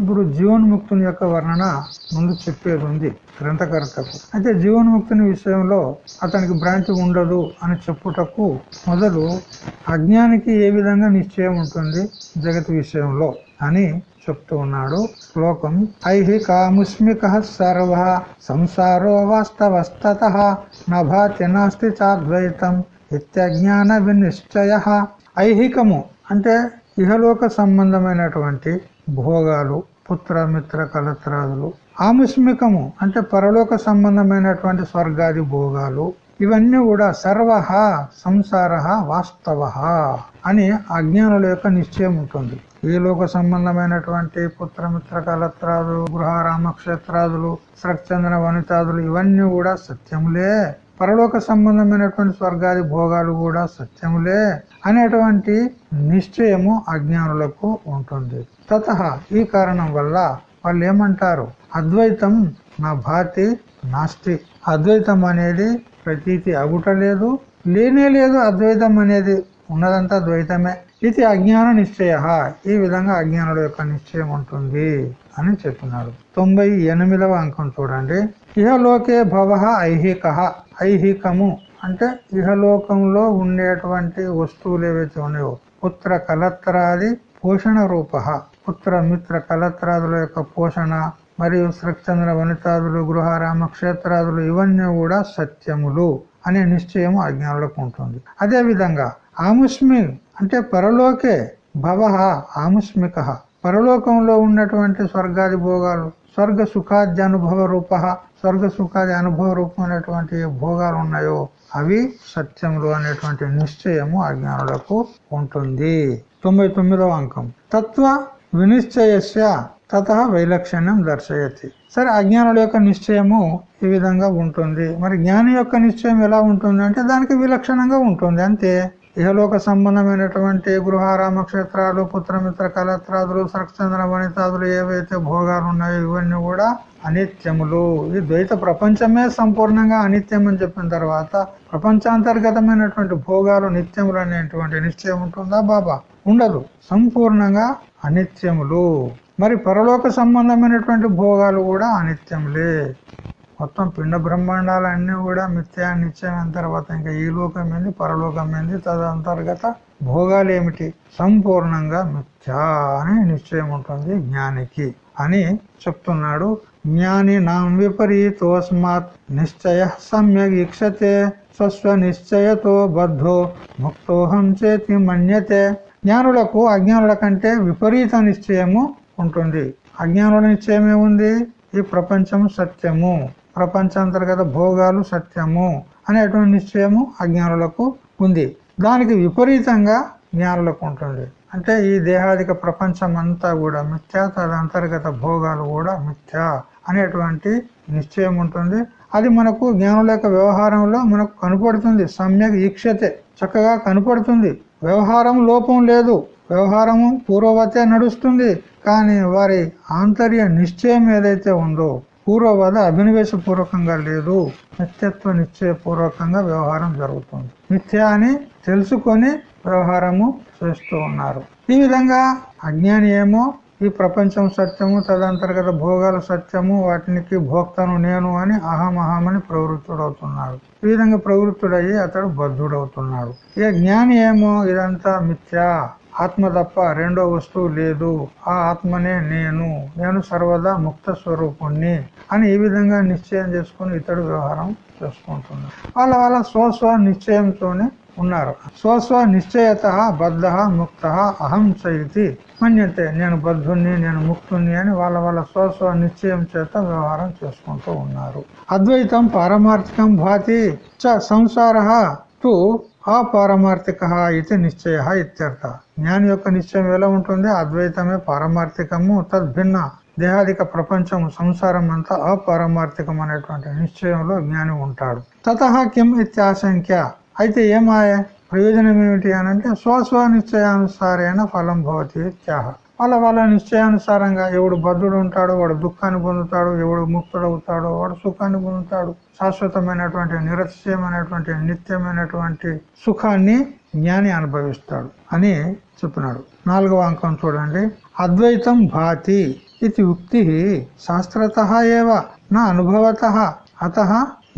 ఇప్పుడు జీవన్ముక్తుని యొక్క వర్ణన ముందు చెప్పేది ఉంది గ్రంథకర్తకు. అయితే జీవన్ముక్తుని విషయంలో అతనికి భ్రాంతి ఉండదు అని చెప్పుటకు మొదలు అజ్ఞానికి ఏ విధంగా నిశ్చయం ఉంటుంది జగత్ విషయంలో అని చెప్తూ ఉన్నాడు శ్లోకం ఐహికాముస్మిక సర్వ సంసారో వాస్తవస్తత నభాతి నాస్తి చాద్వైతం ఇత్యజ్ఞాన వినిశ్చయ. ఐహికము అంటే ఇహలోక సంబంధమైనటువంటి భోగాలు పుత్రమిత్ర కలత్రాదులు ఆముష్మికము అంటే పరలోక సంబంధమైనటువంటి స్వర్గాది భోగాలు ఇవన్నీ కూడా సర్వ సంసార వాస్తవ అని అజ్ఞానుల యొక్క నిశ్చయం ఉంటుంది. ఈ లోక సంబంధమైనటువంటి పుత్రమిత్ర కలత్రాదులు గృహారామక్షేత్రాదులు సరక్చంద్ర వనితాదులు ఇవన్నీ కూడా సత్యములే. పరలోక సంబంధమైనటువంటి స్వర్గాది భోగాలు కూడా సత్యములే అనేటువంటి నిశ్చయము అజ్ఞానులకు ఉంటుంది. తత ఈ కారణం వల్ల వాళ్ళు ఏమంటారు అద్వైతం నా భాతి నాస్తి. అద్వైతం అనేది ప్రతీతి అగుట లేదు లేనే లేదు అద్వైతం అనేది. ఉన్నదంతా ద్వైతమే. ఇది అజ్ఞాన నిశ్చయ. ఈ విధంగా అజ్ఞానుడు యొక్క నిశ్చయం ఉంటుంది అని చెప్పినాడు తొంభై ఎనిమిదవ అంకం చూడండి. ఇహలోకే భవ ఐహిక. ఐహికము అంటే ఇహలోకంలో ఉండేటువంటి వస్తువులు ఏవైతే ఉన్నాయో పుత్ర కలత్రాది పోషణ రూప. పుత్ర మిత్ర కలత్రాదుల యొక్క పోషణ మరియు శ్రీచంద్ర వనితాదులు గృహారామ క్షేత్రాదులు ఇవన్నీ కూడా సత్యములు అనే నిశ్చయం అజ్ఞానులకు ఉంటుంది. అదేవిధంగా ఆముష్మి అంటే పరలోకే భవ ఆముస్మిక పరలోకంలో ఉన్నటువంటి స్వర్గాది భోగాలు స్వర్గ సుఖాద్య అనుభవ రూప స్వర్గ సుఖాది అనుభవ రూపమైనటువంటి భోగాలు ఉన్నాయో అవి సత్యములు అనేటువంటి నిశ్చయము అజ్ఞానులకు ఉంటుంది. తొంభై తొమ్మిదవ అంకం. తత్వ వినిశ్చయస్య తత వైలక్షణ్యం దర్శయతి. సరే అజ్ఞానుల యొక్క నిశ్చయము ఈ విధంగా ఉంటుంది. మరి జ్ఞాని యొక్క నిశ్చయం ఎలా ఉంటుంది అంటే దానికి విలక్షణంగా ఉంటుంది. అంతే. ఇహలోక సంబంధమైనటువంటి గృహారామ క్షేత్రాలు పుత్రమిత్ర కలత్రాదులు సరక్షంద్ర వనితాదులు ఏవైతే భోగాలు ఉన్నాయో ఇవన్నీ కూడా అనిత్యములు. ఈ ద్వైత ప్రపంచమే సంపూర్ణంగా అనిత్యం అని చెప్పిన తర్వాత ప్రపంచాంతర్గతమైనటువంటి భోగాలు నిత్యములు అనేటువంటి నిశ్చయం ఉంటుందా బాబా? ఉండదు. సంపూర్ణంగా అనిత్యములు. మరి పరలోక సంబంధమైనటువంటి భోగాలు కూడా అనిత్యములే. మొత్తం పిండ బ్రహ్మాండాలు అన్ని కూడా మిథ్యా నిత్యం తర్వాత ఇంకా ఈ లోకం ఏంది పరలోకం ఏంది తదంతర్గత భోగాలు ఏమిటి? సంపూర్ణంగా మిథ్యా అని నిశ్చయం ఉంటుంది జ్ఞానికి అని చెప్తున్నాడు. జ్ఞాని నాం విపరీతోస్మాత్ నిశ్చయ సమ్యక్ ఇక్షతే స్వస్వ నిశ్చయతో బద్ధో ముక్తోహం చేతి మన్యతే. జ్ఞానులకు అజ్ఞానుల కంటే విపరీత నిశ్చయము ఉంటుంది. అజ్ఞానుల నిశ్చయం ఏముంది ఈ ప్రపంచం సత్యము. ప్రపంచాంతర్గత భోగాలు సత్యము అనేటువంటి నిశ్చయము అజ్ఞానులకు ఉంది. దానికి విపరీతంగా జ్ఞానులకు ఉంటుంది. అంటే ఈ దేహాదిక ప్రపంచం అంతా కూడా మిథ్యా తదంతర్గత భోగాలు కూడా మిథ్యా అనేటువంటి నిశ్చయం ఉంటుంది. అది మనకు జ్ఞానుల యొక్క వ్యవహారంలో మనకు కనపడుతుంది. సమ్యక్ ఈక్షతే చక్కగా కనపడుతుంది. వ్యవహారం లోపం లేదు. వ్యవహారము పూర్వవతే నడుస్తుంది. కానీ వారి ఆంతర్య నిశ్చయం ఏదైతే ఉందో పూర్వవద అభినవేశపూర్వకంగా లేదు. నిత్యత్వ నిశ్చయపూర్వకంగా వ్యవహారం జరుగుతుంది. మిథ్య అని తెలుసుకొని వ్యవహారము చేస్తూ ఉన్నారు. ఈ విధంగా అజ్ఞాని ఏమో ఈ ప్రపంచం సత్యము తదంతర్గత భోగాల సత్యము వాటికి భోక్తను నేను అని అహమహమని ప్రవృత్తుడవుతున్నాడు. ఈ విధంగా ప్రవృత్తుడయ్యి అతడు బద్ధుడవుతున్నాడు. ఇక జ్ఞాని ఏమో ఇదంతా మిథ్యా. ఆత్మ తప్ప రెండో వస్తువు లేదు. ఆ ఆత్మనే నేను. నేను సర్వదా ముక్త స్వరూపుణ్ణి అని ఈ విధంగా నిశ్చయం చేసుకుని ఇతడు వ్యవహారం చేసుకుంటున్నాడు. వాళ్ళ వాళ్ళ స్వస్వ నిశ్చయంతోనే ఉన్నారు. స్వస్వ నిశ్చయత బద్ధ ముక్త అహం చైతి. మన్యతే నేను బద్ధుణ్ణి నేను ముక్తుణ్ణి అని వాళ్ళ వాళ్ళ స్వస్వ నిశ్చయం చేత వ్యవహారం చేసుకుంటూ ఉన్నారు. అద్వైతం పారమార్థికం భాతి చ సంసార తు అపారమార్థిక ఇది నిశ్చయ ఇత్యర్థ. జ్ఞాని యొక్క నిశ్చయం ఎలా ఉంటుంది? అద్వైతమే పారమార్థికము తద్భిన్న దేహాదిక ప్రపంచం సంసారం అంతా అపారమార్థికం అనేటువంటి నిశ్చయంలో జ్ఞాని ఉంటాడు. తత కిం ఇత్యాశంక్య. అయితే ఏమాయ? ప్రయోజనం ఏమిటి అనంటే స్వస్వ నిశ్చయానుసారైన ఫలం భవతి ఇత్యాహ. వాళ్ళ వాళ్ళ నిశ్చయానుసారంగా ఎవడు భద్రుడు ఉంటాడో వాడు దుఃఖాన్ని పొందుతాడు ఎవడు ముక్తుడవుతాడో వాడు సుఖాన్ని పొందుతాడు. శాశ్వతమైనటువంటి నిరస్యమైనటువంటి నిత్యమైనటువంటి సుఖాన్ని జ్ఞాని అనుభవిస్తాడు అని చెప్పినాడు. నాలుగవ అంకం చూడండి. అద్వైతం భాతి ఇది ఉక్తి శాస్త్రత ఏవ నా అనుభవత అత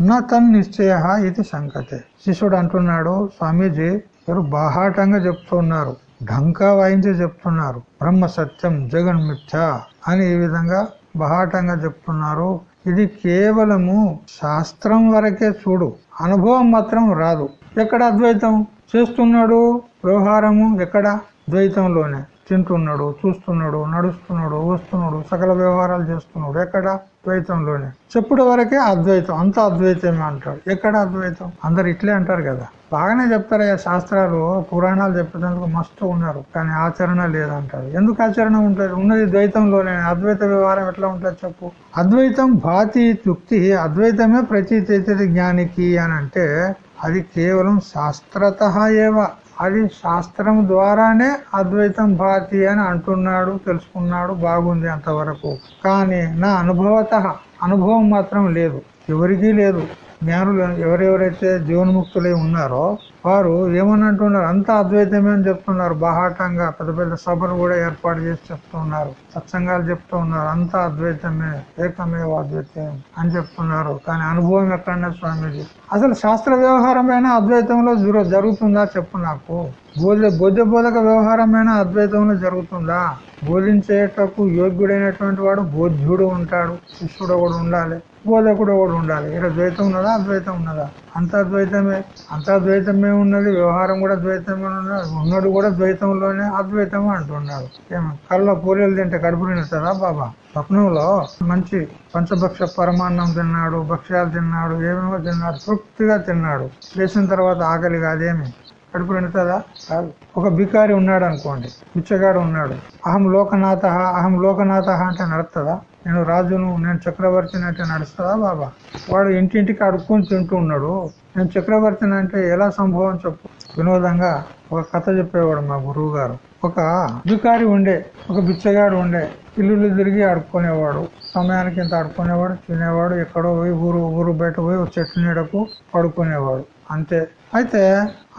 నా తన్ నిశ్చయ ఇది సంగతే. శిష్యుడు అంటున్నాడు స్వామీజీ మీరు బాహాటంగా చెప్తున్నారు. ఢంకా వాయించి చెప్తున్నారు. బ్రహ్మ సత్యం జగన్ మిథ్య అని ఈ విధంగా బహాటంగా చెప్తున్నారు. ఇది కేవలము శాస్త్రం వరకే చూడు. అనుభవం మాత్రం రాదు. ఎక్కడ అద్వైతం? చేస్తున్నాడు వ్యవహారము ఎక్కడ? ద్వైతంలోనే తింటున్నాడు చూస్తున్నాడు నడుస్తున్నాడు వస్తున్నాడు సకల వ్యవహారాలు చేస్తున్నాడు. ఎక్కడ? ద్వైతంలోనే. చెప్పుడు వరకే అద్వైతం. అంత అద్వైతమే అంటాడు. ఎక్కడ అద్వైతం? అందరు ఇట్లే అంటారు కదా. బాగానే చెప్తారయ్యా శాస్త్రాలు. పురాణాలు చెప్పేందుకు మస్తు ఉన్నారు. కానీ ఆచరణ లేదంటారు. ఎందుకు ఆచరణ ఉంటుంది? ఉన్నది ద్వైతంలోనే. అద్వైత వ్యవహారం ఎట్లా ఉంటుంది చెప్పు? అద్వైతం భాతి యుక్తి. అద్వైతమే ప్రతీతి జ్ఞానికి అని అంటే అది కేవలం శాస్త్రత ఏవ. అది శాస్త్రం ద్వారానే అద్వైతం భాతి అని అంటున్నాడు తెలుసుకున్నాడు బాగుంది అంతవరకు. కానీ నా అనుభవత అనుభవం మాత్రం లేదు. ఎవరికీ లేదు. జ్ఞానులు ఎవరెవరైతే జీవన్ముక్తులై ఉన్నారో వారు ఏమనంటున్నారు? అంతా అద్వైతమే అని చెప్తున్నారు. బాహాటంగా పెద్ద పెద్ద సభలు కూడా ఏర్పాటు చేసి చెప్తున్నారు. సత్సంగాలు చెప్తూ ఉన్నారు. అంతా అద్వైతమే ఏకమేవ అద్వైతం అని చెప్తున్నారు. కానీ అనుభవం ఎక్కడన్నా స్వామీజీ? అసలు శాస్త్ర వ్యవహారమైన అద్వైతంలో జరుగుతుందా చెప్పు నాకు? బోధ బోధ బోధక వ్యవహారమైన అద్వైతంలో జరుగుతుందా? బోధించేటకు యోగ్యుడైనటువంటి వాడు బోధ్యుడు ఉంటాడు శిష్యుడు కూడా ఉండాలి బోధకుడు కూడా ఉండాలి. ఇక్కడ ద్వైతం ఉన్నదా అద్వైతం ఉన్నదా? అంతా ద్వైతమే అంతా ద్వైతమే ఉన్నది వ్యవహారం కూడా ద్వైతమే ఉన్నది ఉన్నాడు కూడా ద్వైతంలోనే అద్వైతం అంటున్నాడు. ఏమో కళ్ళ పూరీలు తింటే కడుపు నిండుతుందా బాబా? స్వప్నంలో మంచి పంచభక్ష పరమాన్నం తిన్నాడు భక్ష్యాలు తిన్నాడు ఏమేమో తిన్నాడు తృప్తిగా తిన్నాడు. లేచిన తర్వాత ఆకలి కాదేమి? కడుపు నిండుతుందా? కాదు. ఒక బికారి ఉన్నాడు అనుకోండి బిచ్చగాడు ఉన్నాడు అహం లోకనాథ అహం లోకనాథ అంటే నడుస్తుందా? నేను రాజును నేను చక్రవర్తిని అంటే నడుస్తుందా బాబా? వాడు ఇంటింటికి అడుక్కొని తింటూ ఉన్నాడు. నేను చక్రవర్తిని అంటే ఎలా సంభవం చెప్పు? వినోదంగా ఒక కథ చెప్పేవాడు మా గురువు గారు ఒక బికారి ఉండే ఒక బిచ్చగాడు ఉండే ఇల్లులు తిరిగి ఆడుకునేవాడు సమయానికి ఇంత ఆడుకునేవాడు తినేవాడు ఎక్కడో పోయి ఊరు ఊరు బయట పోయి చెట్టు నీడకు పడుకునేవాడు. అంతే. అయితే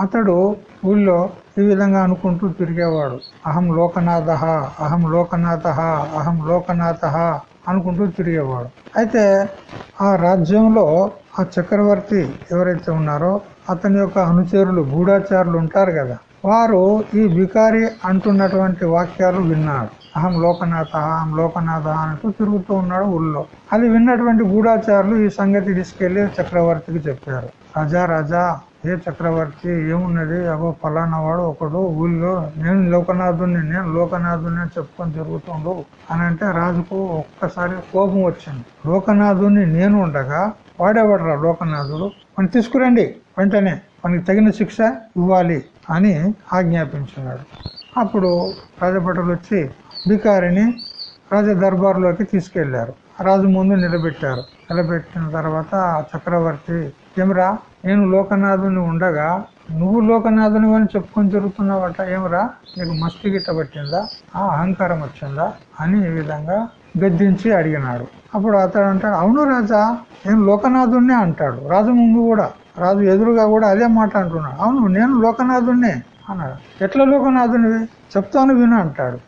అతడు ఊళ్ళో ఈ విధంగా అనుకుంటూ తిరిగేవాడు. అహం లోకనాథ అహం లోకనాథ అహం లోకనాథ అనుకుంటూ తిరిగేవాడు. అయితే ఆ రాజ్యంలో ఆ చక్రవర్తి ఎవరైతే ఉన్నారో అతని యొక్క అనుచరులు గూఢాచారులు ఉంటారు కదా వారు ఈ వికారి అంటున్నటువంటి వాక్యాలు విన్నాడు. అహం లోకనాథ అహం లోకనాథ అంటూ తిరుగుతూ ఉన్నాడు ఊళ్ళో. అది విన్నటువంటి గూఢాచారులు ఈ సంగతి తీసుకెళ్ళి చక్రవర్తికి చెప్పారు. రాజా రాజా ఏ చక్రవర్తి? ఏమున్నది? అగో ఫలానా వాడు ఒకడు ఊళ్ళో నేను లోకనాథుని నేను లోకనాథుని అని చెప్పుకొని తిరుగుతుండు అని అంటే రాజుకు ఒక్కసారి కోపం వచ్చింది. లోకనాథుని నేను ఉండగా వాడేవాడరా లోకనాథుడు? మనం తీసుకురండి వెంటనే మనకి తగిన శిక్ష ఇవ్వాలి అని ఆజ్ఞాపించినాడు అప్పుడు రాజభటులు వచ్చి బికారిని రాజ దర్బార్లోకి తీసుకెళ్ళారు. రాజు ముందు నిలబెట్టారు. నిలబెట్టిన తర్వాత ఆ చక్రవర్తి ఏమరా నేను లోకనాథుని ఉండగా నువ్వు లోకనాథుని అని చెప్పుకొని తిరుగుతున్నావట ఏమరా? నీకు మస్తి గిట్ట పట్టిందా? ఆ అహంకారం వచ్చిందా? అని ఈ విధంగా గద్దించి అడిగినాడు. అప్పుడు అతడు అంటాడు అవును రాజా నేను లోకనాథుణ్ణే అంటాడు. రాజు ముందు కూడా రాజు ఎదురుగా కూడా అదే మాట అంటున్నాడు. అవును నేను లోకనాథుణ్ణే అన్నాడు. ఎట్లా లోకనాథునివి? చెప్తాను విను అంటాడు.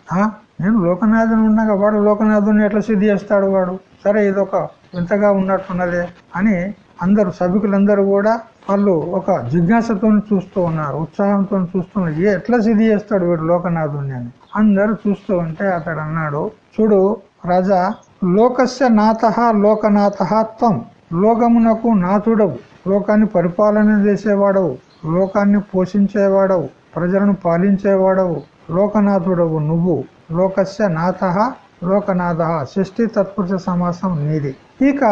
నేను లోకనాథుని ఉన్నాగా వాడు లోకనాథుని ఎట్లా సిద్ధి చేస్తాడు వాడు? సరే ఇదొక వింతగా ఉన్నట్టున్నదే అని అందరు సభికులందరూ కూడా వాళ్ళు ఒక జిజ్ఞాసతో చూస్తూ ఉన్నారు ఉత్సాహంతో చూస్తున్నారు ఏ ఎట్లా సిద్ధి చేస్తాడు వీడు లోకనాథుని అని? అందరు చూస్తూ ఉంటే అతడు అన్నాడు చూడు రాజా లోకస్య నాథ లోకనాథ త్వం. లోకమునకు నాథుడవు. లోకాన్ని పరిపాలన చేసేవాడవు. లోకాన్ని పోషించేవాడవు. ప్రజలను పాలించేవాడవు. లోకనాథుడవు నువ్వు. లోకస్య నాథ లోకనాథ షష్ఠి తత్పురుష సమాసం నీది. ఇక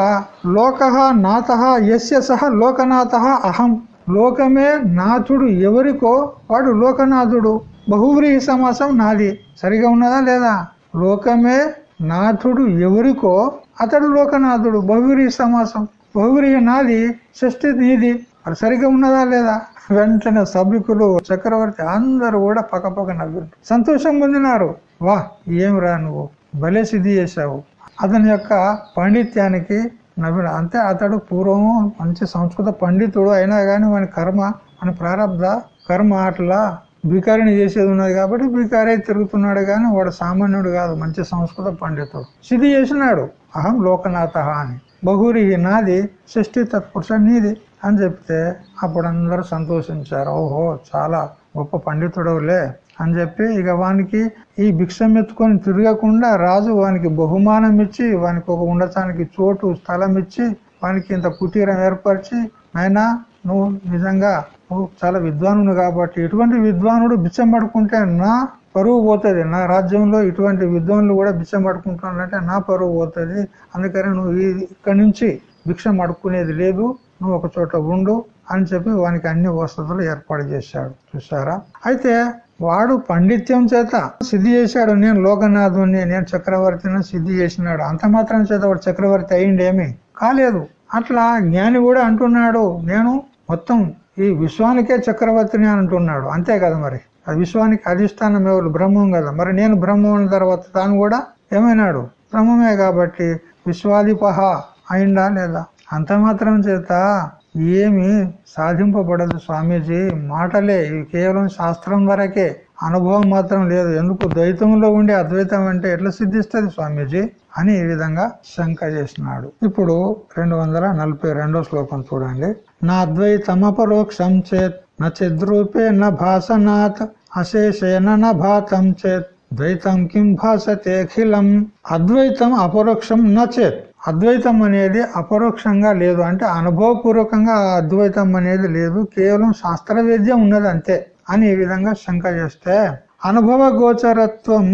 లోక నాథ ఎస్య సహ లోకనాథ అహం. లోకమే నాథుడు ఎవరికో వాడు లోకనాథుడు. బహువ్రీహి సమాసం నాది. సరిగా ఉన్నదా లేదా? లోకమే నాథుడు ఎవరికో అతడు లోకనాథుడు. బహువ్రీహి సమాసం. బహువ్రీహి నాది షష్ఠి నీది. సరిగా ఉన్నదా లేదా? వెంటనే సభికులు చక్రవర్తి అందరూ కూడా పక్కపక్క నవ్వింటు సంతోషం పొందినారు. వా ఏం రా నువ్వు? భలే సిద్ధి చేశావు. అతని యొక్క పాండిత్యానికి నవ్విన అంతే అతడు పూర్వం మంచి సంస్కృత పండితుడు అయినా కానీ మన కర్మ మన ప్రారంభ కర్మ అట్లా బికారిని చేసేది ఉన్నది కాబట్టి బికారే తిరుగుతున్నాడు కానీ వాడు సామాన్యుడు కాదు మంచి సంస్కృత పండితుడు. సిద్ధి చేసినాడు. అహం లోకనాథ అని. బహురి నాది షష్ఠి తత్పురుష నీది. అని చెప్తే అప్పుడు అందరూ సంతోషించారు. ఓహో చాలా గొప్ప పండితుడవులే అని చెప్పి ఇక వానికి ఈ భిక్షం ఎత్తుకొని తిరగకుండా రాజు వానికి బహుమానం ఇచ్చి వానికి ఒక ఉండటానికి చోటు స్థలం ఇచ్చి వానికి ఇంత కుటీరం ఏర్పరిచి అయినా నువ్వు నిజంగా నువ్వు చాలా విద్వానుడు కాబట్టి ఇటువంటి విద్వానుడు బిచ్చం పడుకుంటే నా పరువు పోతుంది. నా రాజ్యంలో ఇటువంటి విద్వానులు కూడా బిచ్చం పడుకుంటున్నారంటే నా పరువు పోతుంది. అందుకని నువ్వు ఇక్కడి నుంచి భిక్షం అడుక్కునేది లేదు. నువ్వు ఒక చోట ఉండు అని చెప్పి వానికి అన్ని వసతులు ఏర్పాటు చేశాడు. చూసారా అయితే వాడు పండిత్యం చేత సిద్ధి చేశాడు. నేను లోకనాథుని నేను చక్రవర్తిని సిద్ధి చేసినాడు. అంత మాత్రం చేత వాడు చక్రవర్తి అయిండేమి కాలేదు. అట్లా జ్ఞాని కూడా అంటున్నాడు. నేను మొత్తం ఈ విశ్వానికే చక్రవర్తిని అని అంటున్నాడు. అంతే కదా మరి? ఆ విశ్వానికి అధిష్టానం ఎవరు? బ్రహ్మం కదా. మరి నేను బ్రహ్మం అయిన తర్వాత తాను కూడా ఏమైనాడు? బ్రహ్మమే కాబట్టి విశ్వాధిపహ అయిందా లేదా? అంత మాత్రం చేత ఏమి సాధింపబడదు స్వామీజీ. మాటలే ఇవి కేవలం శాస్త్రం వరకే. అనుభవం మాత్రం లేదు. ఎందుకు? ద్వైతంలో ఉండే అద్వైతం అంటే ఎట్లా సిద్ధిస్తుంది స్వామీజీ? అని ఈ విధంగా శంక చేసినాడు. ఇప్పుడు రెండు వందల నలభై శ్లోకం చూడండి. నా అద్వైతమపరోక్షం చేత్ నచిద్రూపే నాసనాత్ అశేషేన భాతం చేత్. ద్వైతం కిం భాసతేఖిలం అద్వైతం అపరోక్షం నచేత్ అద్వైతం అనేది అపరోక్షంగా లేదు. అంటే అనుభవపూర్వకంగా అద్వైతం అనేది లేదు. కేవలం శాస్త్రవేద్యం ఉన్నది అంతే అని ఈ విధంగా శంక చేస్తే అనుభవ గోచరత్వం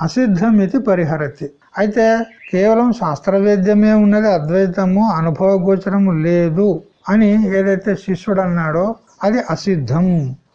అసిద్ధం ఇది పరిహరతి. అయితే కేవలం శాస్త్రవేద్యమే ఉన్నది అద్వైతము అనుభవ గోచరము లేదు అని ఏదైతే శిష్యుడు అన్నాడో అది అసిద్ధం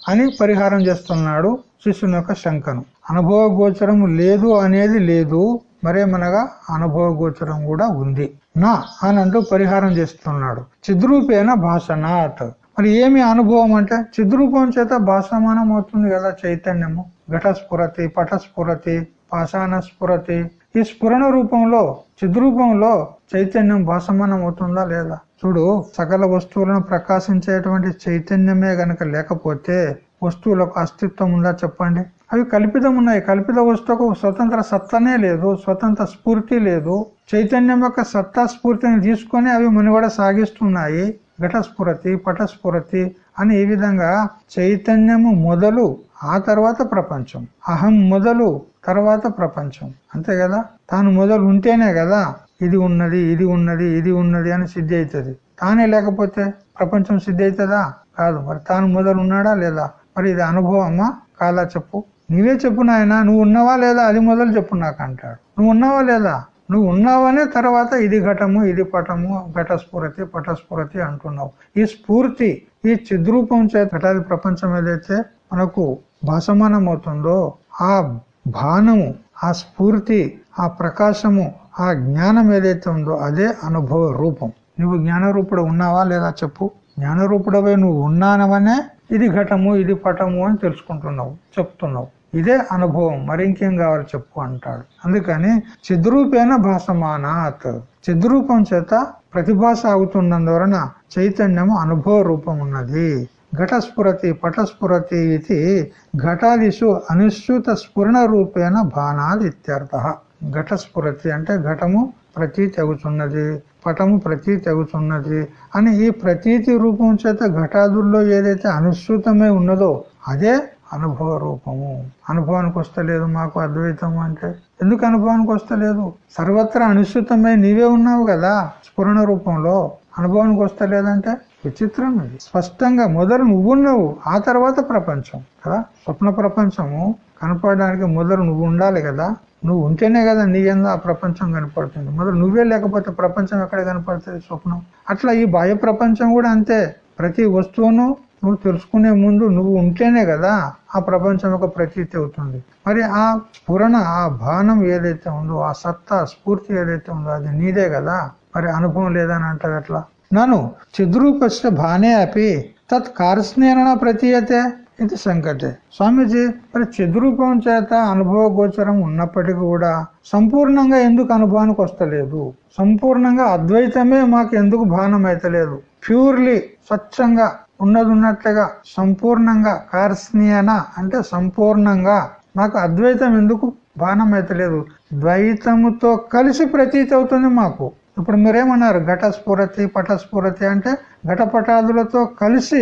అని పరిహారం చేస్తున్నాడు శిష్యుని యొక్క శంకను. అనుభవ గోచరము లేదు అనేది లేదు మరేమనగా అనుభవ గోచరం కూడా ఉంది. నా అని అంటూ పరిహారం చేస్తున్నాడు. చిద్రూపేణ భాషనాత్. మరి ఏమి అనుభవం అంటే చిద్రూపం చేత భాషమానం అవుతుంది కదా చైతన్యము? ఘటస్ఫురతి పటస్ఫురతి పాషాణ స్ఫురతి ఈ స్ఫురణ రూపంలో చిద్రూపంలో చైతన్యం భాషమానం అవుతుందా లేదా? చూడు సకల వస్తువులను ప్రకాశించేటువంటి చైతన్యమే గనక లేకపోతే వస్తువులకు అస్తిత్వం ఉందా చెప్పండి? అవి కల్పితం ఉన్నాయి. కల్పిత వస్తువుకు స్వతంత్ర సత్తనే లేదు స్వతంత్ర స్ఫూర్తి లేదు. చైతన్యం యొక్క సత్తా స్ఫూర్తిని తీసుకొని అవి మునిగడ సాగిస్తున్నాయి. ఘటస్ఫురతి పటస్ఫురతి అని ఈ విధంగా చైతన్యము మొదలు ఆ తర్వాత ప్రపంచం. అహం మొదలు తర్వాత ప్రపంచం. అంతే కదా? తాను మొదలు ఉంటేనే కదా ఇది ఉన్నది ఇది ఉన్నది ఇది ఉన్నది అని సిద్ధి అవుతుంది. తానే లేకపోతే ప్రపంచం సిద్ధి అవుతుందా? కాదు. మరి తాను మొదలు ఉన్నాడా లేదా? మరి ఇది అనుభవమా? కాదా చెప్పు. నీవే చెప్పు నాయన నువ్వు ఉన్నావా లేదా? అది మొదలు చెప్పు నాకు అంటాడు. నువ్వు ఉన్నావా లేదా? నువ్వు ఉన్నావనే తర్వాత ఇది ఘటము ఇది పటము ఘటస్ఫూరతి పటస్ఫూరతి అంటున్నావు. ఈ స్ఫూర్తి ఈ చిద్రూపం చేత ఘటాది ప్రపంచం ఏదైతే మనకు భాసమానం అవుతుందో ఆ భానము ఆ స్ఫూర్తి ఆ ప్రకాశము ఆ జ్ఞానం ఏదైతే ఉందో అదే అనుభవ రూపం. నువ్వు జ్ఞానరూపుడు ఉన్నావా లేదా చెప్పు. జ్ఞానరూపుడవే నువ్వు ఉన్నానవనే ఇది ఘటము ఇది పటము అని తెలుసుకుంటున్నావు చెప్తున్నావు. ఇదే అనుభవం. మరి ఇంకేం కావాలి చెప్పు అంటాడు. అందుకని చిద్రూపేణ భాసమానాత్. చిద్రూపం చేత ప్రతిభాస అవుతున్నందువలన చైతన్యము అనుభవ రూపం ఉన్నది ఘటస్ఫురతి పటస్ఫురతి ఇది ఘటాదిషు అనుశ్రుత స్ఫురణ రూపేణ బాణాలు ఇత్యర్థ. ఘటస్ఫురతి అంటే ఘటము ప్రతీతి అవుతున్నది పటము ప్రతీతి అవుతున్నది అని ఈ ప్రతీతి రూపం చేత ఘటాదుల్లో ఏదైతే అనుసృతమై ఉన్నదో అదే అనుభవ రూపము. అనుభవానికి వస్తలేదు మాకు అద్వైతం అంటే. ఎందుకు అనుభవానికి వస్తలేదు? సర్వత్రా అనుసృతమై నీవే ఉన్నావు కదా స్ఫురణ రూపంలో. అనుభవానికి వస్తలేదంటే? విచిత్రం ఇది. స్పష్టంగా మొదలు నువ్వున్నావు ఆ తర్వాత ప్రపంచం కదా? స్వప్న ప్రపంచము కనపడడానికి మొదలు నువ్వు ఉండాలి కదా? నువ్వు ఉంటేనే కదా నీ ఎందు ఆ ప్రపంచం కనపడుతుంది. మొదలు నువ్వే లేకపోతే ప్రపంచం ఎక్కడ కనపడుతుంది స్వప్నం? అట్లా ఈ బాహ్య ప్రపంచం కూడా అంతే. ప్రతి వస్తువును నువ్వు తెలుసుకునే ముందు నువ్వు ఉంటేనే కదా ఆ ప్రపంచం యొక్క ప్రతీతి అవుతుంది. మరి ఆ స్ఫురణ ఆ భానం ఏదైతే ఉందో ఆ సత్తా స్ఫూర్తి ఏదైతే ఉందో అది నీదే కదా? మరి అనుభవం లేదని అంటారు అట్లా? నను చిద్రూపస్య భానే అపి తత్ కార్స్నేన ప్రతీయతే ఇది సంకటే. స్వామీజీ మరి చిద్రూపం చేత అనుభవ గోచరం ఉన్నప్పటికీ కూడా సంపూర్ణంగా ఎందుకు అనుభవానికి వస్తలేదు? సంపూర్ణంగా అద్వైతమే మాకు ఎందుకు భానం అయితలేదు? ప్యూర్లీ స్వచ్ఛంగా ఉన్నది ఉన్నట్లుగా సంపూర్ణంగా కార్స్నియన అంటే సంపూర్ణంగా నాకు అద్వైతం ఎందుకు బాణం అయితలేదు? ద్వైతముతో కలిసి ప్రతీతి అవుతుంది మాకు. ఇప్పుడు మీరేమన్నారు ఘటస్ఫూరతి పటస్ఫూరతి అంటే ఘటపటాదులతో కలిసి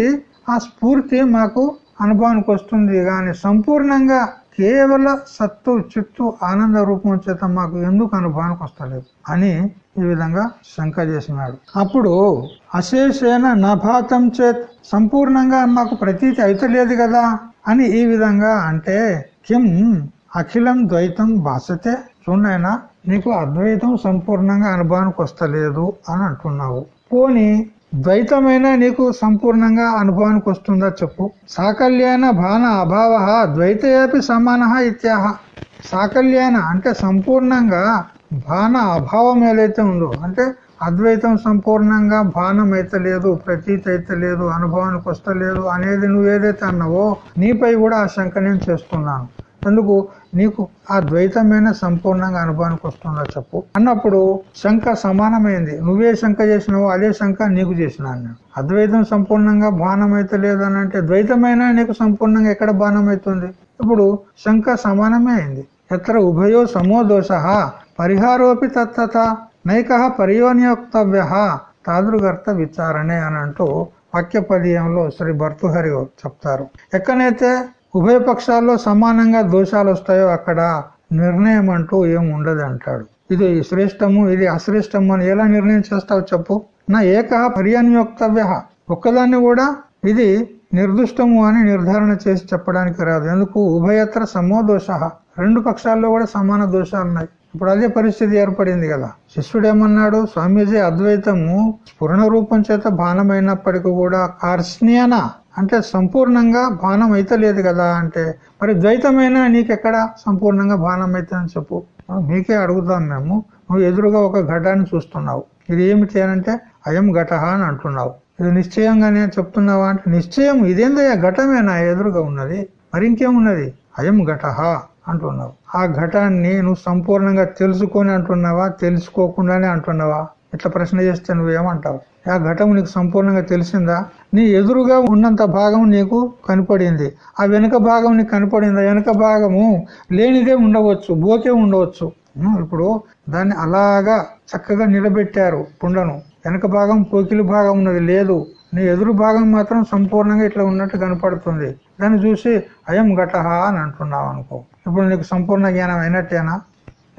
ఆ స్ఫూర్తి మాకు అనుభవానికి వస్తుంది. కానీ సంపూర్ణంగా కేవల సత్తు చిత్తు ఆనంద రూపం చేత మాకు ఎందుకు అనుభవానికి వస్తలేదు అని ఈ విధంగా శంక చేసినాడు. అప్పుడు అశేషేన నభాతం చేత్ సంపూర్ణంగా మాకు ప్రతీతి అయితలేదు కదా అని ఈ విధంగా అంటే కిం అఖిలం ద్వైతం భాషతే చూడైనా నీకు అద్వైతం సంపూర్ణంగా అనుభవానికి వస్తలేదు అని అంటున్నావు. పోని ద్వైతమైన నీకు సంపూర్ణంగా అనుభవానికి వస్తుందా చెప్పు. సాకల్యాన భాన అభావ ద్వైతయాపి సమాన ఇత్యాహ. సాకల్యాన అంటే సంపూర్ణంగా భాన అభావం ఏదైతే ఉందో అంటే అద్వైతం సంపూర్ణంగా భానం అయితే లేదు ప్రతీతి అయితలేదు అనుభవానికి వస్తలేదు అనేది నువ్వు ఏదైతే అన్నావో నీపై కూడా ఆ శంక నేను చేస్తున్నాను. అందుకు నీకు ఆ ద్వైతమైన సంపూర్ణంగా అనుభవానికి వస్తుందా చెప్పు. అన్నప్పుడు శంక సమానమైంది. నువ్వే శంక చేసినావు అదే శంక నీకు చేసిన నేను అద్వైతం సంపూర్ణంగా బాణం అయితే లేదని అంటే ద్వైతమైన నీకు సంపూర్ణంగా ఎక్కడ బాణం అవుతుంది ఇప్పుడు శంక సమానమే అయింది. ఎత్ర ఉభయో సమో దోష పరిహారోపి తత్తత నైక పరియోనియోక్తవ్య తాదృగర్త విచారణే అని అంటూ వాక్యపదీయంలో శ్రీ భర్తృహరి చెప్తారు. ఎక్కడైతే ఉభయ పక్షాల్లో సమానంగా దోషాలు వస్తాయో అక్కడ నిర్ణయం అంటూ ఏం ఉండదు అంటాడు ఇది శ్రేష్టము ఇది అశ్రేష్టము అని ఎలా నిర్ణయం చేస్తావు చెప్పు. నా ఏక పర్యాన్యోక్తవ్య. ఒక్కదాన్ని కూడా ఇది నిర్దిష్టము అని నిర్ధారణ చేసి చెప్పడానికి రాదు. ఎందుకు? ఉభయత్ర సమో దోష. రెండు పక్షాల్లో కూడా సమాన దోషాలు ఉన్నాయి ఇప్పుడు అదే పరిస్థితి ఏర్పడింది కదా. శిష్యుడు ఏమన్నాడు స్వామీజీ అద్వైతము స్ఫురణ రూపం చేత బాణమైనప్పటికీ కూడా కార్ష్ణ్యన అంటే సంపూర్ణంగా బాణం అయితే లేదు కదా అంటే మరి ద్వైతమైన నీకెక్కడ సంపూర్ణంగా బాణం అయితే అని చెప్పు మీకే అడుగుతాం మేము. నువ్వు ఎదురుగా ఒక ఘటాన్ని చూస్తున్నావు. ఇది ఏమిటి అంటే అయం ఘట అని అంటున్నావు. ఇది నిశ్చయంగానే చెప్తున్నావా అంటే నిశ్చయం ఇదేందయ్యా? ఘటమేనా? ఎదురుగా ఉన్నది. మరి ఇంకేమున్నది అయం ఘట అంటున్నావు. ఆ ఘటాన్ని నువ్వు సంపూర్ణంగా తెలుసుకొని అంటున్నావా? తెలుసుకోకుండానే అంటున్నావా? ఇట్లా ప్రశ్న చేస్తే నువ్వేమంటావు? ఆ ఘటం నీకు సంపూర్ణంగా తెలిసిందా? నీ ఎదురుగా ఉన్నంత భాగం నీకు కనపడింది. ఆ వెనుక భాగం నీకు కనపడింది? వెనుక భాగము లేనిదే ఉండవచ్చు బోకే ఉండవచ్చు. ఇప్పుడు దాన్ని అలాగా చక్కగా నిలబెట్టారు కుండను. వెనక భాగం పోకిలి భాగం ఉన్నది లేదు. నీ ఎదురు భాగం మాత్రం సంపూర్ణంగా ఇట్లా ఉన్నట్టు కనపడుతుంది. దాన్ని చూసి అయం ఘటహ అని అంటున్నావు అనుకో. ఇప్పుడు నీకు సంపూర్ణ జ్ఞానం అయినట్టేనా?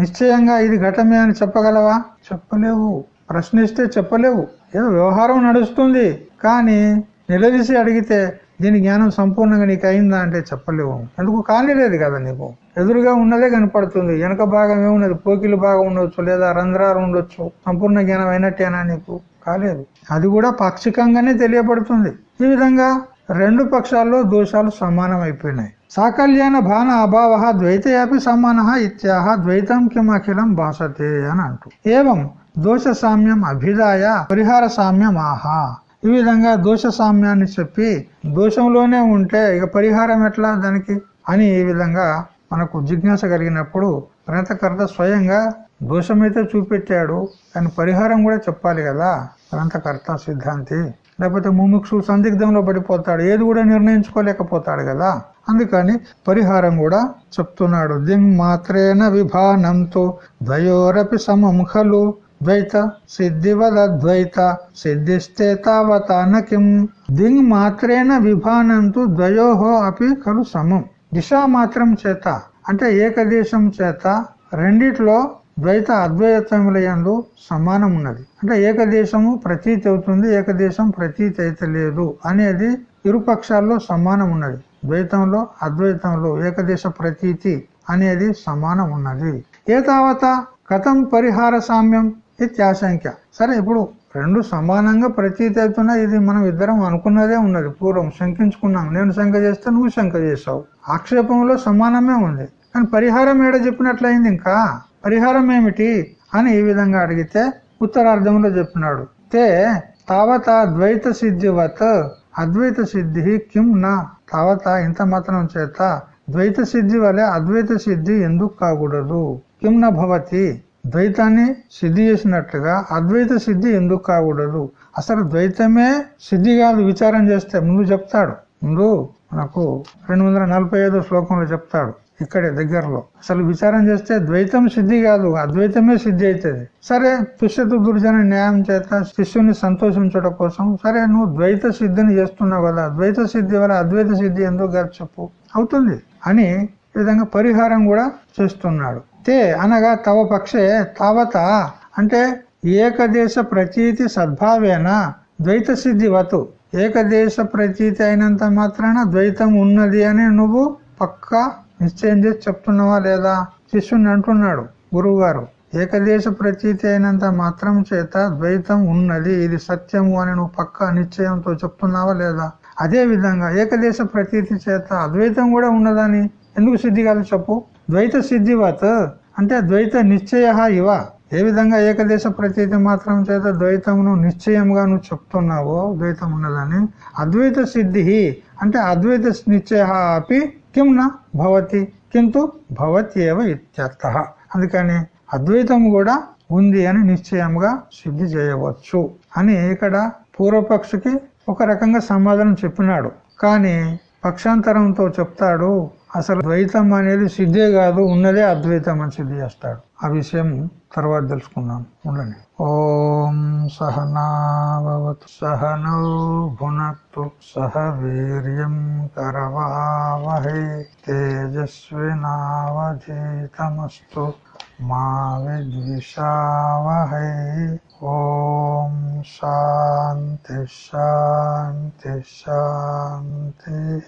నిశ్చయంగా ఇది ఘటమే అని చెప్పగలవా? చెప్పలేవు. ప్రశ్నిస్తే చెప్పలేవు. ఏదో వ్యవహారం నడుస్తుంది. కానీ నిలదీసి అడిగితే దీని జ్ఞానం సంపూర్ణంగా నీకు అయిందా? అంటే చెప్పలేవు. ఎందుకు కానిలేదు కదా నీకు. ఎదురుగా ఉన్నదే కనపడుతుంది. వెనక భాగం ఏమున్నది పోకిలు భాగం ఉండొచ్చు లేదా రంధ్రాలు ఉండొచ్చు. సంపూర్ణ జ్ఞానం అయినట్టేనా నీకు? కాలేదు. అది కూడా పాక్షికంగానే తెలియబడుతుంది. ఈ విధంగా రెండు పక్షాల్లో దోషాలు సమానం అయిపోయినాయి సాకల్యాన భాన అభావ ద్వైతయాపి సమాన ఇత్యాహ ద్వైతం కిమఖిలం భాషతే అని అంటూ. ఏవం? దోష సామ్యం అభిదాయ పరిహార సామ్యం ఆహా. ఈ విధంగా దోష సామ్యాన్ని చెప్పి దోషంలోనే ఉంటే ఇక పరిహారం ఎట్లా దానికి అని ఈ విధంగా మనకు జిజ్ఞాస కలిగినప్పుడు గ్రంథకర్త స్వయంగా దోషమైతే చూపెట్టాడు కానీ పరిహారం కూడా చెప్పాలి కదా? గ్రంథకర్త సిద్ధాంతి. లేకపోతే ముముక్షు సందిగ్ధంలో పడిపోతాడు ఏది కూడా నిర్ణయించుకోలేకపోతాడు కదా? అందుకని పరిహారం కూడా చెప్తున్నాడు. దింగ్ మాత్రేన విభానంతో ద్వయోరపి సమం ఖలు. ద్వైత సిద్ధివద్వైత సిద్ధిస్తే తావతాన కిం దింగ్ మాత్రేన విభానంతో ద్వయోహో అపి కలు సమం. దిశా మాత్రం చేత అంటే ఏకదేశం చేత రెండిట్లో ద్వైత అద్వైతములందు సమానం ఉన్నది అంటే ఏకదేశము ప్రతీతి అవుతుంది ఏకదేశం ప్రతీతి అయితే లేదు అనేది ఇరుపక్షాల్లో సమానం ఉన్నది ద్వైతంలో అద్వైతంలో ఏకదేశ ప్రతీతి అనేది సమానం ఉన్నది ఏ తావత కథం పరిహార సామ్యం. ఇత్యాశంక్య సరే ఇప్పుడు రెండు సమానంగా ప్రతీతి అవుతున్నా ఇది మనం ఇద్దరం అనుకున్నదే ఉన్నది. పూర్వం శంకించుకున్నాం నేను శంక చేస్తే నువ్వు శంక చేసావు ఆక్షేపంలో సమానమే ఉంది. కానీ పరిహారం ఏడ చెప్పినట్లయింది ఇంకా? పరిహారం ఏమిటి? అని ఈ విధంగా అడిగితే ఉత్తరార్థంలో చెప్పినాడు. తే తావత ద్వైత సిద్ధివత్ అద్వైత సిద్ధి కిం నా? తావత ఇంత మాత్రం చేత. ద్వైత సిద్ధి వలె అద్వైత సిద్ధి ఎందుకు కాకూడదు? కిం నా భవతి? ద్వైతాన్ని సిద్ధి చేసినట్లుగా అద్వైత సిద్ధి ఎందుకు కాకూడదు? అసలు ద్వైతమే సిద్ధి కాదు విచారం చేస్తే ముందు చెప్తాడు. ముందు మనకు రెండు వందల నలభై ఐదో శ్లోకంలో చెప్తాడు ఇక్కడే దగ్గరలో. అసలు విచారం చేస్తే ద్వైతం సిద్ధి కాదు అద్వైతమే సిద్ధి అవుతుంది. సరే తుష్యతు దుర్జన న్యాయం చేత శిష్యుని సంతోషించడం కోసం సరే నువ్వు ద్వైత సిద్ధిని చేస్తున్నావు కదా ద్వైత సిద్ధి వల్ల అద్వైత సిద్ధి ఎందుకు కాదు చెప్పు. అవుతుంది. అని ఈ విధంగా పరిహారం కూడా చేస్తున్నాడు. తే అనగా తవ పక్షే తావత. అంటే ఏకదేశ ప్రతీతి సద్భావేన ద్వైత సిద్ధి వతు ఏకదేశ ప్రతీతి అయినంత మాత్రాన ద్వైతం ఉన్నది అని నువ్వు పక్కా నిశ్చయం చేసి చెప్తున్నావా లేదా? శిష్యుని అంటున్నాడు గురువు గారు ఏకదేశ ప్రతీతి అయినంత మాత్రం చేత ద్వైతం ఉన్నది. ఇది సత్యము అని నువ్వు పక్క నిశ్చయంతో చెప్తున్నావా లేదా? అదే విధంగా ఏకదేశ ప్రతీతి చేత అద్వైతం కూడా ఉన్నదని ఎందుకు సిద్ధి కాదు చెప్పు? ద్వైత సిద్ధివత్ అంటే ద్వైత నిశ్చయ ఇవ. ఏ విధంగా ఏకదేశ ప్రతీతి మాత్రం చేత ద్వైతమును నిశ్చయంగా నువ్వు చెప్తున్నావో ద్వైతం ఉన్నదని అద్వైత సిద్ధి అంటే అద్వైత నిశ్చయ అపి కిం నా భవతి కింటు భవత్యేవ ఇత్యర్థ. అందుకని అద్వైతం కూడా ఉంది అని నిశ్చయంగా సిద్ధి చేయవచ్చు అని ఇక్కడ పూర్వపక్షికి ఒక రకంగా సమాధానం చెప్పినాడు. కానీ పక్షాంతరంతో చెప్తాడు అసలు ద్వైతం అనేది సిద్ధే కాదు ఉన్నదే అద్వైతం అని సిద్ధి చేస్తాడు. ఆ విషయం తర్వాత తెలుసుకుందాం. ఉండండి. ఓం సహనావతు సహనౌ భునక్తు సహ వీర్యం కరవావహై తేజస్వినావధీతమస్తు మా విద్విషావహై. ఓం శాంతి శాంతి శాంతి.